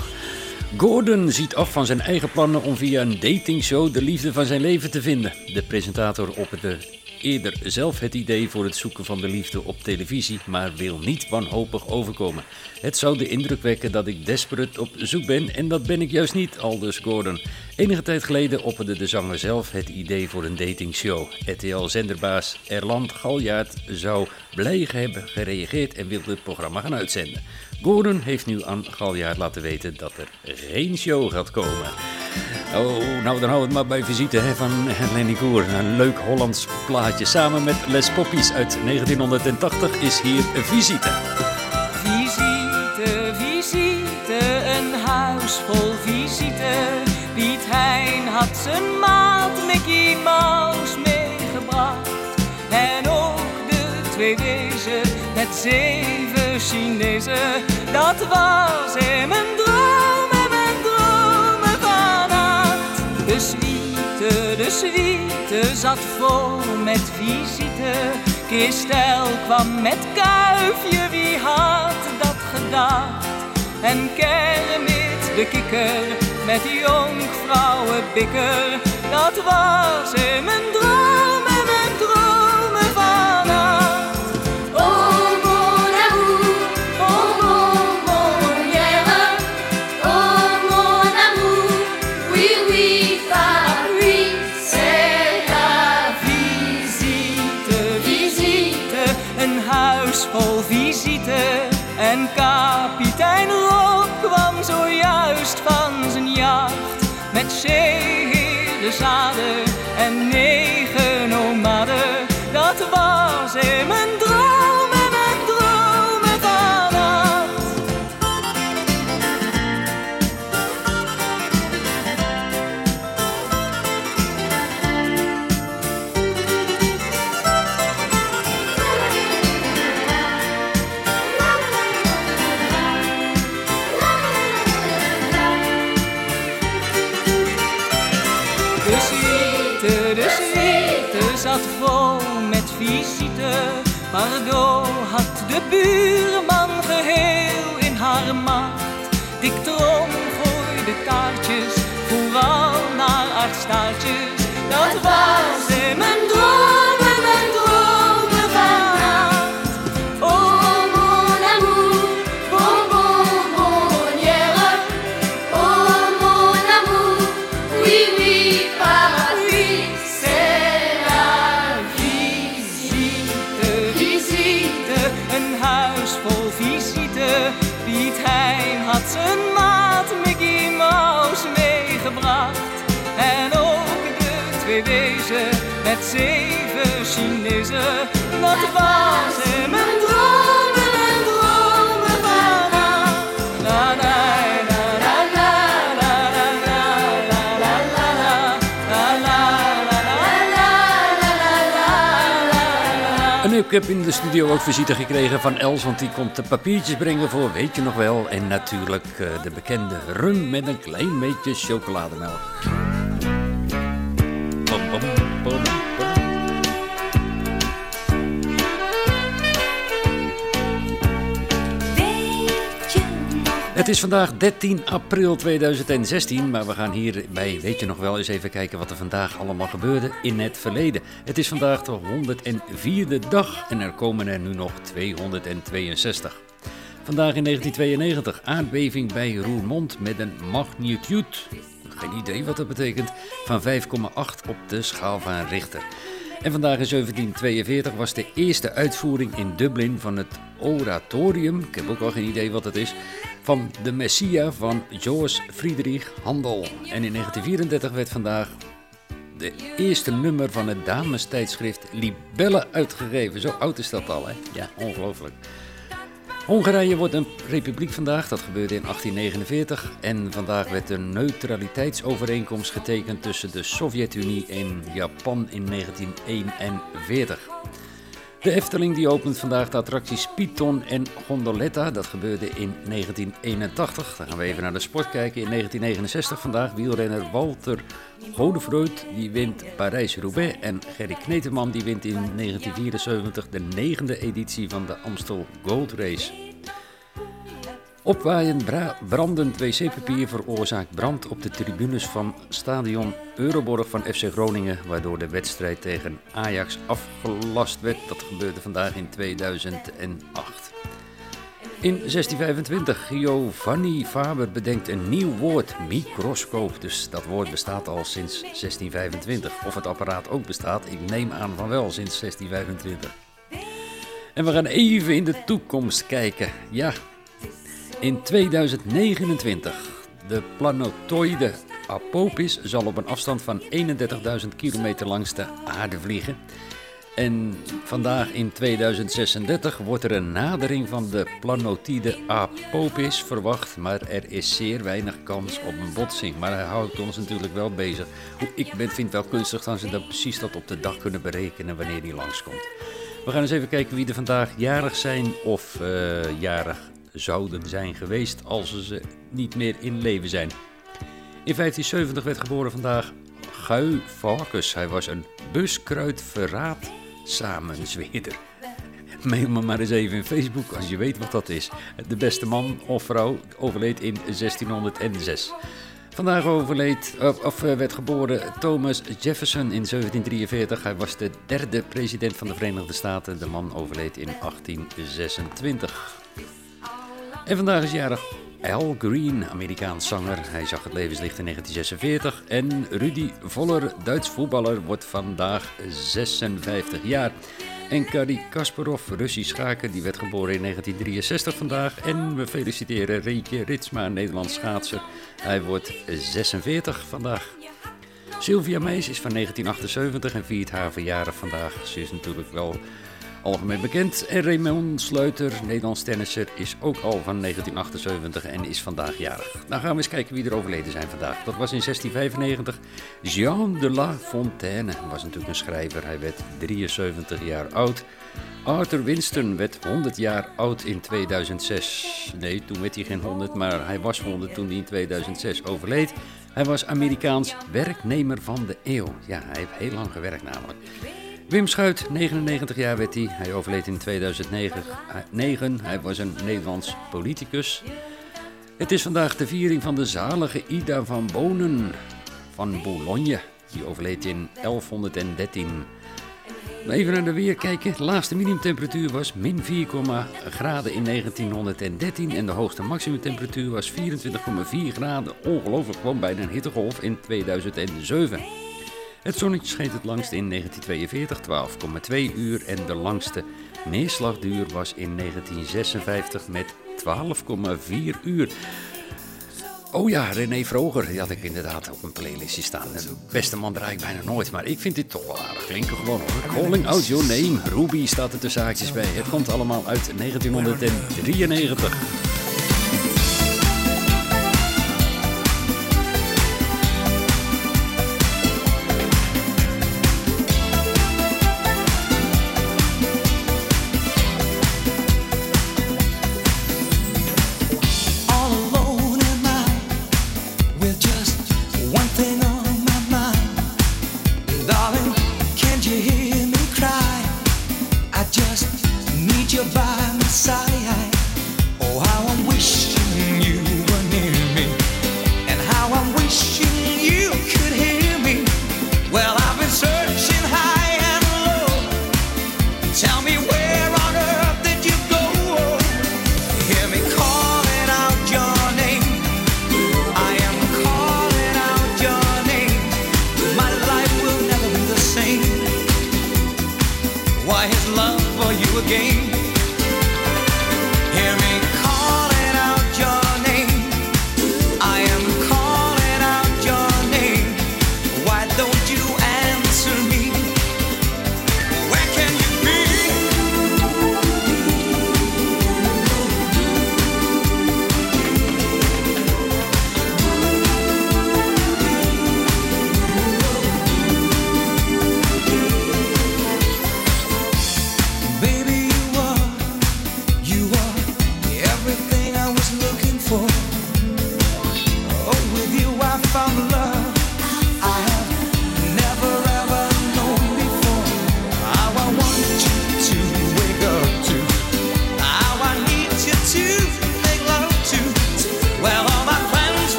Gordon ziet af van zijn eigen plannen om via een datingshow de liefde van zijn leven te vinden. De presentator opperde eerder zelf het idee voor het zoeken van de liefde op televisie, maar wil niet wanhopig overkomen. Het zou de indruk wekken dat ik desperate op zoek ben en dat ben ik juist niet, aldus Gordon. Enige tijd geleden opperde de zanger zelf het idee voor een datingshow. RTL-zenderbaas Erland Galjaard zou blij hebben gereageerd en wilde het programma gaan uitzenden. Gordon heeft nu aan Galjaard laten weten dat er geen show gaat komen. Oh, nou dan houden we het maar bij visite hè, van Lenny Koer. Een leuk Hollands plaatje. Samen met Les Poppies uit 1980 is hier een visite. Visite, visite, een huis vol visite. Piet Hein had zijn maat Mickey Mouse meegebracht. En ook de twee wezen met zeven Chinezen. Dat was in mijn droom zat vol met visite. Kistel kwam met kuifje, wie had dat gedacht? En Kermit de kikker met jonkvrouwenbikker. Dat was in mijn droom advice. Ik heb in de studio ook visite gekregen van Els, want die komt de papiertjes brengen voor Weet je nog wel. En natuurlijk eh, de bekende rum met een klein beetje chocolademelk. Het is vandaag 13 april 2016, maar we gaan hier bij Weet je nog wel eens even kijken wat er vandaag allemaal gebeurde in het verleden. Het is vandaag de 104e dag en er komen er nu nog 262. Vandaag in 1992 aardbeving bij Roermond met een magnitude, geen idee wat dat betekent, van 5,8 op de schaal van Richter. En vandaag in 1742 was de eerste uitvoering in Dublin van het oratorium, ik heb ook al geen idee wat het is, van de Messia van George Friedrich Handel. En in 1934 werd vandaag de eerste nummer van het damestijdschrift Libelle uitgegeven. Zo oud is dat al, hè? Ja, ongelooflijk. Hongarije wordt een republiek vandaag, dat gebeurde in 1849. En vandaag werd een neutraliteitsovereenkomst getekend tussen de Sovjet-Unie en Japan in 1941. De Efteling die opent vandaag de attracties Python en Gondoletta. Dat gebeurde in 1981. Dan gaan we even naar de sport kijken. In 1969 vandaag wielrenner Walter Godefroot die wint Parijs-Roubaix. En Gerry Kneteman die wint in 1974 de negende editie van de Amstel Gold Race. Opwaaiend bra- brandend wc-papier veroorzaakt brand op de tribunes van stadion Euroborg van FC Groningen, waardoor de wedstrijd tegen Ajax afgelast werd. Dat gebeurde vandaag in 2008. In 1625, Giovanni Faber bedenkt een nieuw woord, microscoop. Dus dat woord bestaat al sinds 1625. Of het apparaat ook bestaat, ik neem aan van wel sinds 1625. En we gaan even in de toekomst kijken. Ja, in 2029. De planetoïde Apopis zal op een afstand van 31.000 kilometer langs de aarde vliegen. En vandaag in 2036 wordt er een nadering van de planotide Apopis verwacht, maar er is zeer weinig kans op een botsing. Maar hij houdt ons natuurlijk wel bezig. Ik vind het wel kunstig dat ze dat precies dat op de dag kunnen berekenen wanneer die langskomt. We gaan eens even kijken wie er vandaag jarig zijn of eh, jarig zouden zijn geweest als ze niet meer in leven zijn. In 1570 werd geboren vandaag Guy Fawkes. Hij was een buskruidverraad samenzweerder. Mail me maar eens even in Facebook als je weet wat dat is. De beste man of vrouw overleed in 1606. Vandaag overleed, of, of, eh, werd geboren Thomas Jefferson in 1743. Hij was de derde president van de Verenigde Staten. De man overleed in 1826. En vandaag is jarig Al Green, Amerikaans zanger. Hij zag het levenslicht in 1946. En Rudy Voller, Duits voetballer, wordt vandaag 56 jaar. En Kari Kasparov, Russisch schaker, die werd geboren in 1963 vandaag. En we feliciteren Reetje Ritsma, Nederlands schaatser. Hij wordt 46 vandaag. Sylvia Meis is van 1978 en viert haar verjaardag vandaag. Ze is natuurlijk wel algemeen bekend. En Raymond Sleuter, Nederlands tennisser, is ook al van 1978 en is vandaag jarig. Nou gaan we eens kijken wie er overleden zijn vandaag. Dat was in 1695 Jean de La Fontaine. Was natuurlijk een schrijver. Hij werd 73 jaar oud. Arthur Winston werd 100 jaar oud in 2006. Nee, toen werd hij geen 100, maar hij was 100 toen hij in 2006 overleed. Hij was Amerikaans werknemer van de eeuw. Ja, hij heeft heel lang gewerkt namelijk. Wim Schuit, 99 jaar werd hij. Hij overleed in 2009. Negen. Hij was een Nederlands politicus. Het is vandaag de viering van de zalige Ida van Bonen van Boulogne. Die overleed in 1113. Even naar de weer kijken. De laagste minimumtemperatuur was min 4, graden in 1913 en de hoogste maximumtemperatuur was 24,4 graden. Ongelooflijk, gewoon bijna een hittegolf in 2007. Het zonnetje scheen het langst in 1942, 12,2 uur en de langste neerslagduur was in 1956 met 12,4 uur. Oh ja, René Vroger, die had ik inderdaad op een playlistje staan. De beste man draai ik bijna nooit, maar ik vind dit toch wel aardig klinken gewoon hoor. Calling out your name, Ruby staat er de zaakjes bij. Het komt allemaal uit 1993.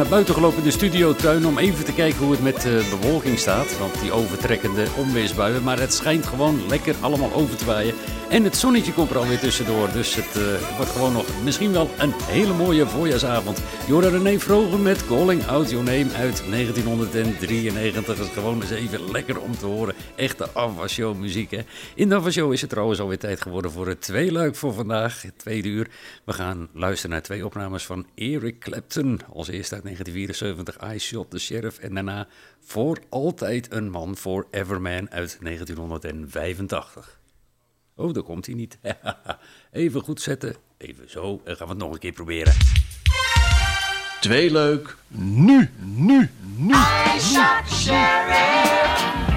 Naar buiten gelopen in de studiotuin om even te kijken hoe het met de bewolking staat. Want die overtrekkende onweersbuien. Maar het schijnt gewoon lekker allemaal over te waaien. En het zonnetje komt er alweer tussendoor. Dus het eh, wordt gewoon nog misschien wel een hele mooie voorjaarsavond. Jora René Vrogen met Calling Out Your Name uit 1993. Dat is gewoon eens even lekker om te horen. Echte afwasshow muziek hè. In de afwasshow is het trouwens alweer tijd geworden voor het tweeluik voor vandaag. Het tweede uur. We gaan luisteren naar twee opnames van Eric Clapton. Als eerste uit 1974 I Shot the Sheriff. En daarna Voor Altijd een Man, Forever Man uit 1985. Oh, daar komt hij niet. Even goed zetten. Even zo. En gaan we het nog een keer proberen. Twee leuk. Nu, nu, nu. I shot the sheriff.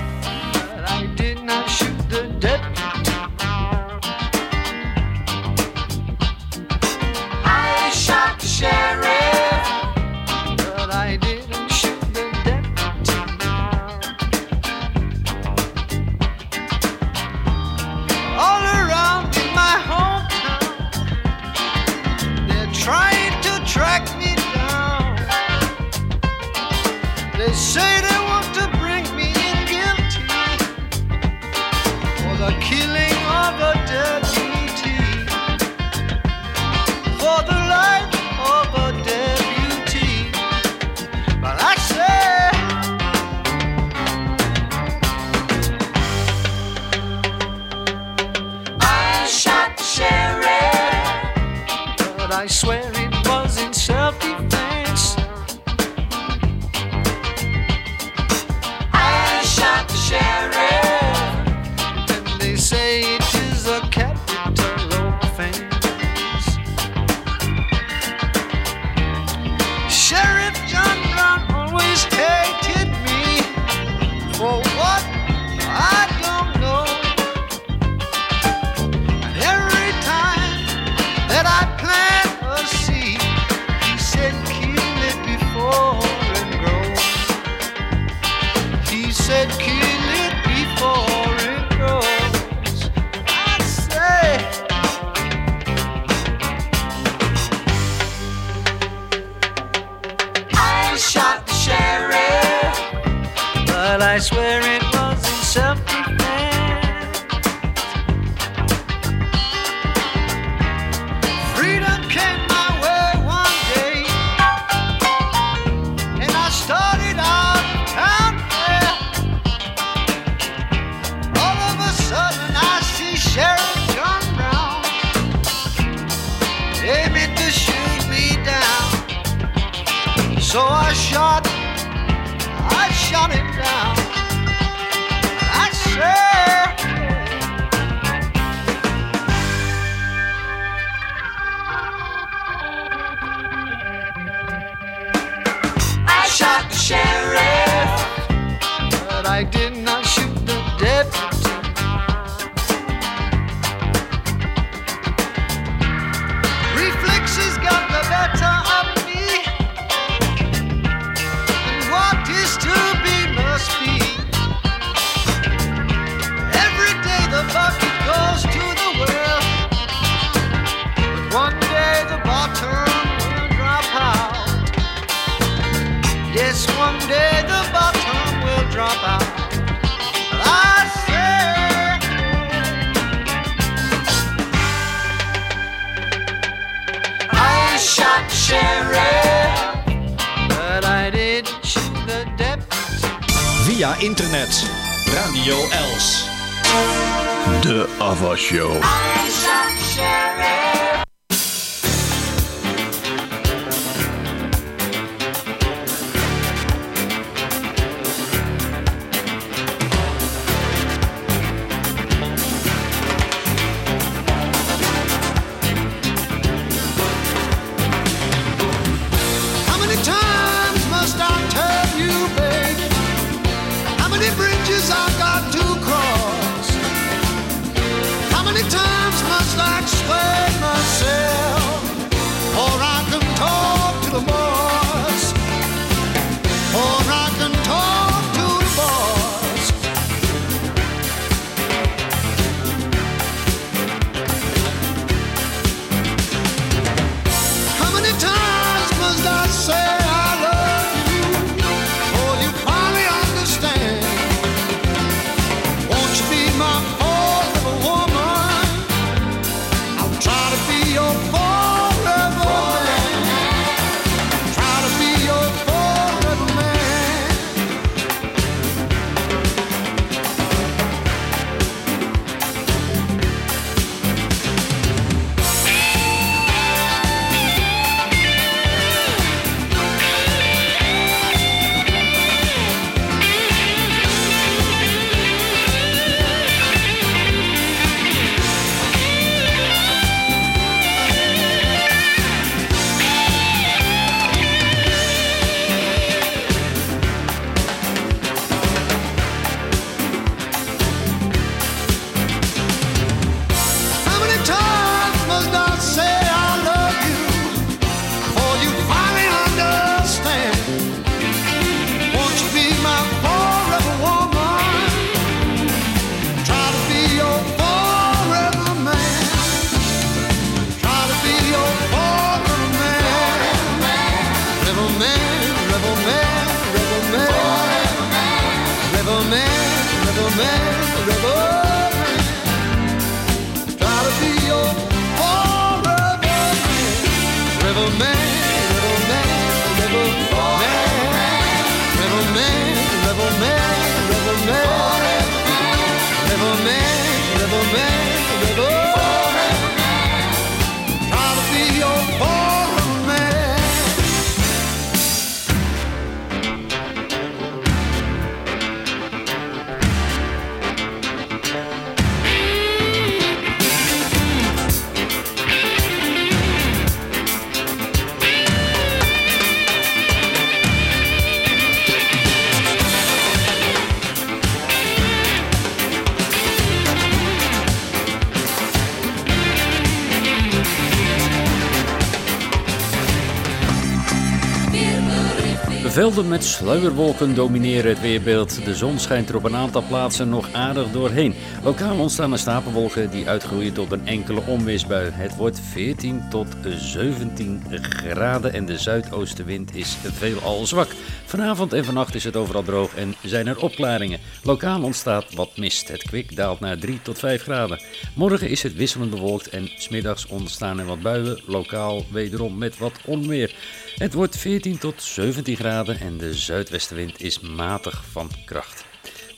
Velden met sluierwolken domineren het weerbeeld. De zon schijnt er op een aantal plaatsen nog aardig doorheen. Lokaal ontstaan er stapelwolken die uitgroeien tot een enkele onweersbui. Het wordt 14 tot 17 graden en de zuidoostenwind is veelal zwak. Vanavond en vannacht is het overal droog en zijn er opklaringen. Lokaal ontstaat wat mist. Het kwik daalt naar 3 tot 5 graden. Morgen is het wisselend bewolkt en smiddags ontstaan er wat buien. Lokaal wederom met wat onweer. Het wordt 14 tot 17 graden en de zuidwestenwind is matig van kracht.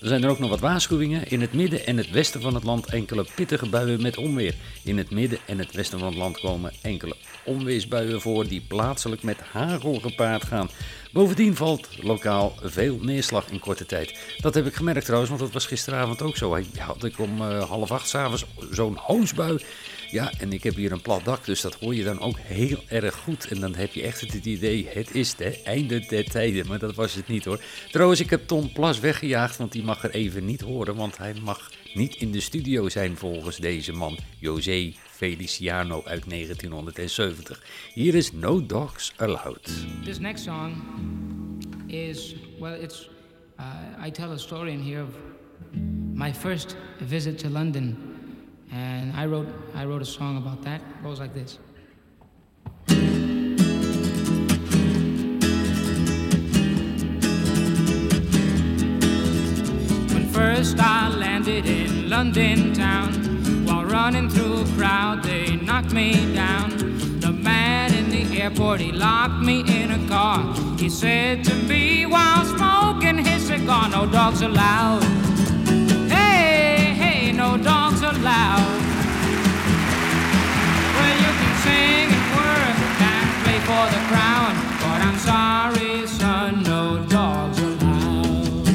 Er zijn er ook nog wat waarschuwingen. In het midden en het westen van het land enkele pittige buien met onweer. In het midden en het westen van het land komen enkele onweersbuien voor die plaatselijk met hagel gepaard gaan. Bovendien valt lokaal veel neerslag in korte tijd. Dat heb ik gemerkt trouwens, want dat was gisteravond ook zo. Had ik om eh, half acht s'avonds zo'n hoosbui. Ja, en ik heb hier een plat dak, dus dat hoor je dan ook heel erg goed. En dan heb je echt het idee, het is het einde der tijden. Maar dat was het niet hoor. Trouwens, ik heb Ton Plas weggejaagd, want die mag er even niet horen. Want hij mag niet in de studio zijn volgens deze man, José Feliciano uit 1970. Hier is No Dogs Allowed. This next song is, well, it's, uh, I tell a story in here of my first visit to London. And I wrote, I wrote a song about that. It goes like this. When first I landed in London town, while running through a crowd, they knocked me down. The man in the airport, he locked me in a car. He said to me while smoking his cigar, no dogs allowed. No dogs allowed. Well, you can sing and work and play for the crown, but I'm sorry, son, no dogs allowed.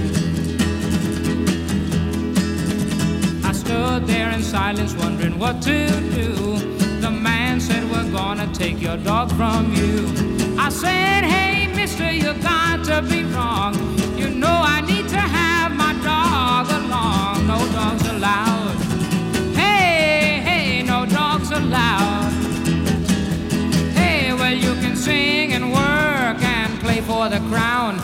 I stood there in silence, wondering what to do. The man said, We're gonna take your dog from you. I said, Hey, mister, you got to be wrong. You know I need No dogs allowed. Hey, hey, no dogs allowed. Hey, well, you can sing and work and play for the crown,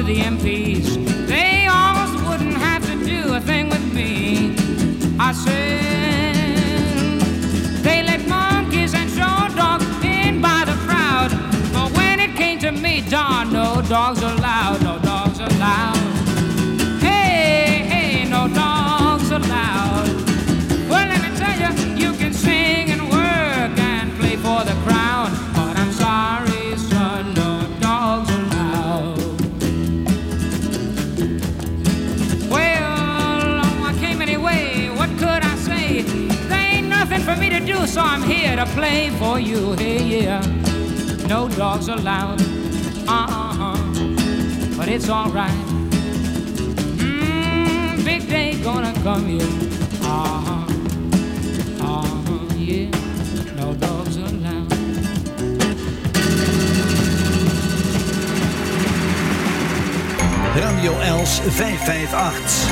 to the MPs. They almost wouldn't have to do a thing with me. I said, they let monkeys and show dogs in by the crowd. But when it came to me, darn, no dogs allowed. Allowed. Uh-uh. But it's alright. Mm, big day gonna come here. Uh-huh. Uh-huh, yeah. No dogs. Radio Els 558.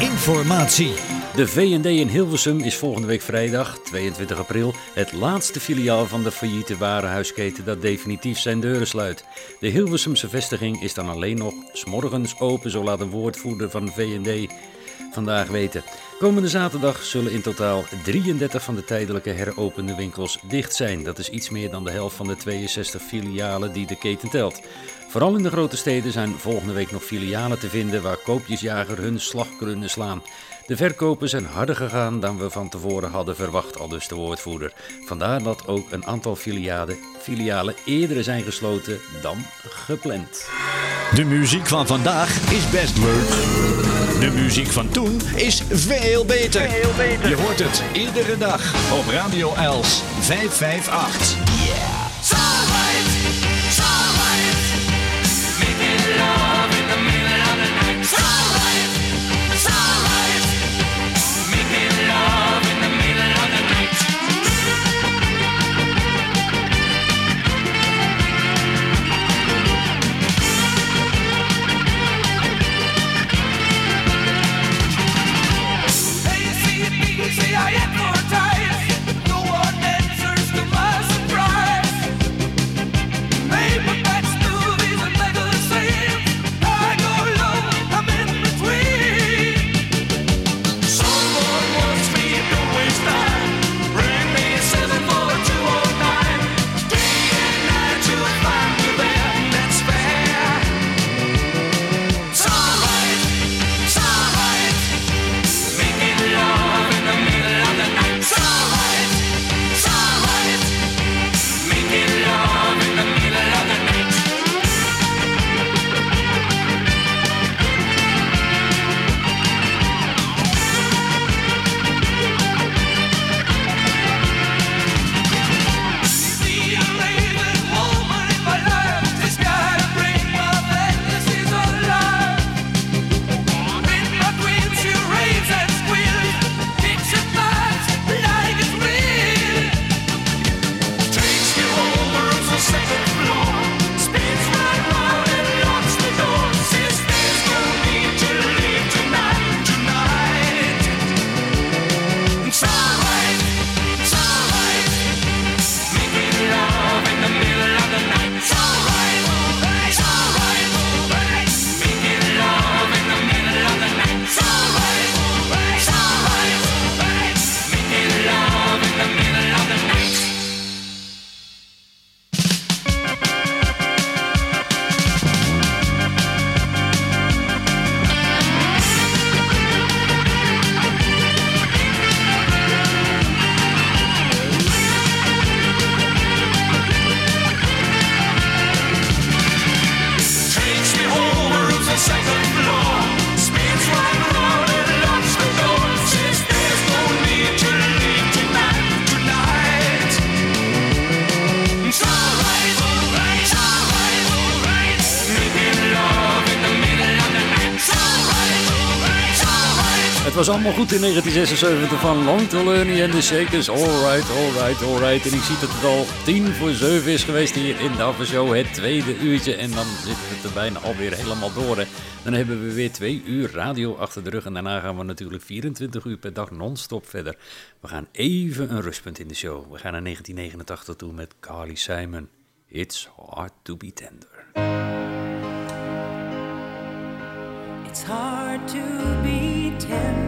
Informatie. De V&D in Hilversum is volgende week vrijdag, 22 april, het laatste filiaal van de failliete warenhuisketen dat definitief zijn deuren sluit. De Hilversumse vestiging is dan alleen nog 's morgens open, zo laat een woordvoerder van V&D vandaag weten. Komende zaterdag zullen in totaal 33 van de tijdelijke heropende winkels dicht zijn. Dat is iets meer dan de helft van de 62 filialen die de keten telt. Vooral in de grote steden zijn volgende week nog filialen te vinden waar koopjesjager hun slag kunnen slaan. De verkopen zijn harder gegaan dan we van tevoren hadden verwacht, aldus de woordvoerder. Vandaar dat ook een aantal filialen, filialen eerder zijn gesloten dan gepland. De muziek van vandaag is best leuk. De muziek van toen is veel beter. Veel beter. Je hoort het iedere dag op Radio Els 558. Yeah. Starlight, starlight, make it love. was allemaal goed in 1976 van Long to Learning and the Shakers. Alright, alright, alright. En ik zie dat het al tien voor zeven is geweest hier in de show. Het tweede uurtje. En dan zitten we er bijna alweer helemaal door. Dan hebben we weer twee uur radio achter de rug. En daarna gaan we natuurlijk 24 uur per dag non-stop verder. We gaan even een rustpunt in de show. We gaan naar 1989 toe met Carly Simon. It's hard to be tender. It's hard to be tender.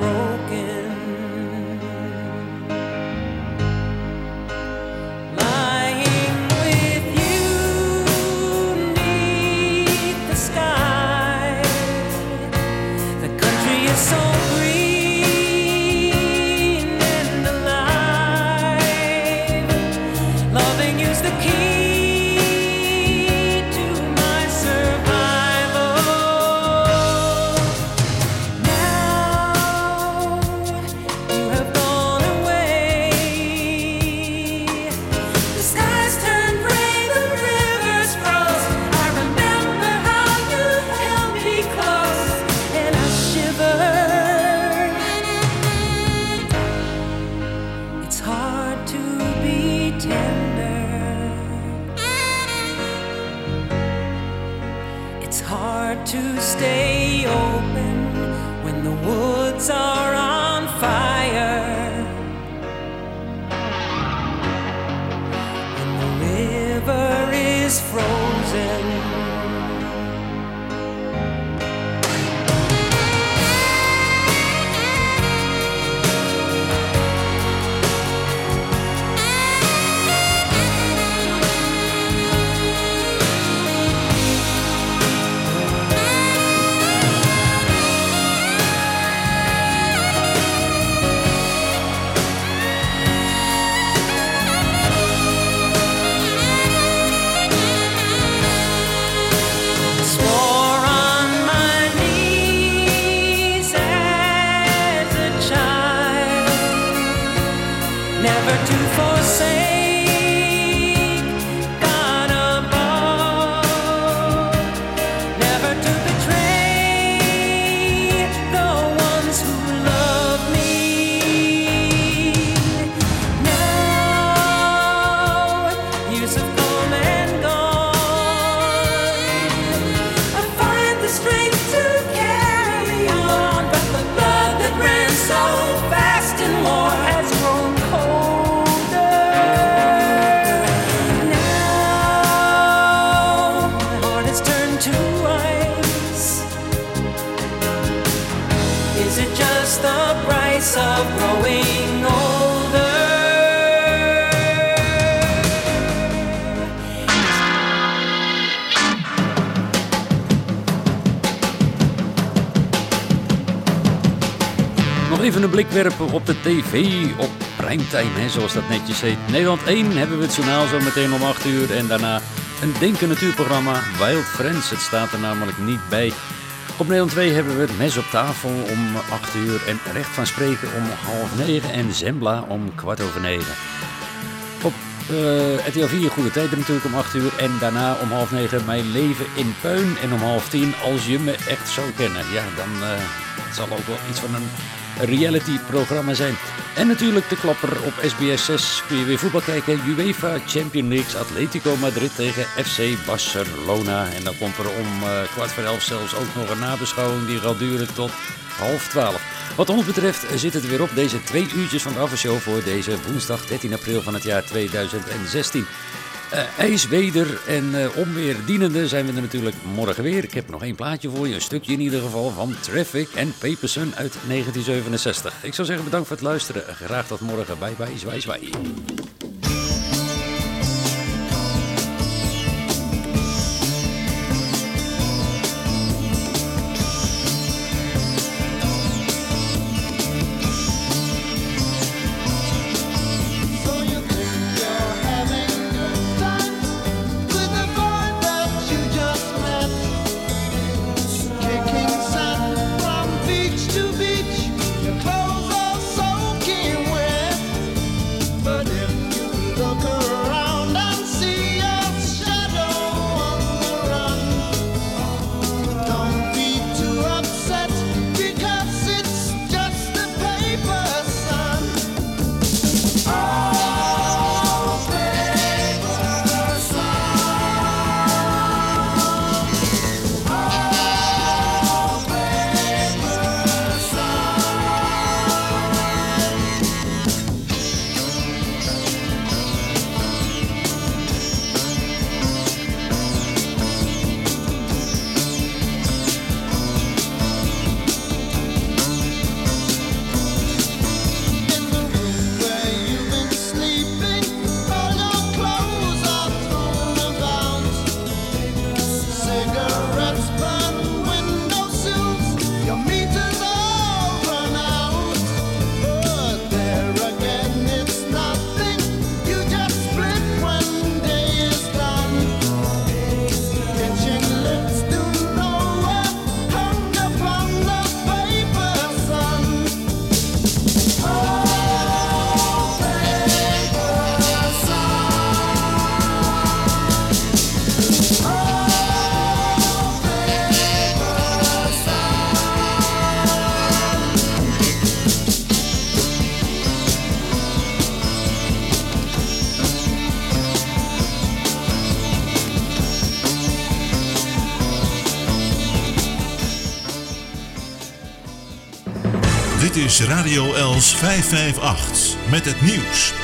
Even een blik werpen op de tv op primetime, hè, zoals dat netjes heet. Nederland 1 hebben we het journaal zo meteen om 8 uur. En daarna een Denken natuurprogramma Wild Friends. Het staat er namelijk niet bij. Op Nederland 2 hebben we het mes op tafel om 8 uur. En recht van spreken om half 9. En Zembla om kwart over 9. Op eh RTL 4 Goede Tijden natuurlijk om 8 uur. En daarna om half 9 Mijn Leven in Puin. En om half 10 Als je me echt zou kennen. Ja, dan eh, het zal ook wel iets van een reality-programma zijn. En natuurlijk de klapper op SBS 6 kun je weer voetbal kijken. UEFA Champions League Atletico Madrid tegen FC Barcelona. En dan komt er om eh, kwart voor elf zelfs ook nog een nabeschouwing die gaat duren tot half twaalf. Wat ons betreft zit het weer op deze twee uurtjes van de aftershow voor deze woensdag 13 april van het jaar 2016. Eh ijs, weder en eh, onweer dienende zijn we er natuurlijk morgen weer. Ik heb nog één plaatje voor je, een stukje in ieder geval van Traffic en Paperson uit 1967. Ik zou zeggen bedankt voor het luisteren. Graag tot morgen. Bye bye, zwaai. Radio Els 558 met het nieuws.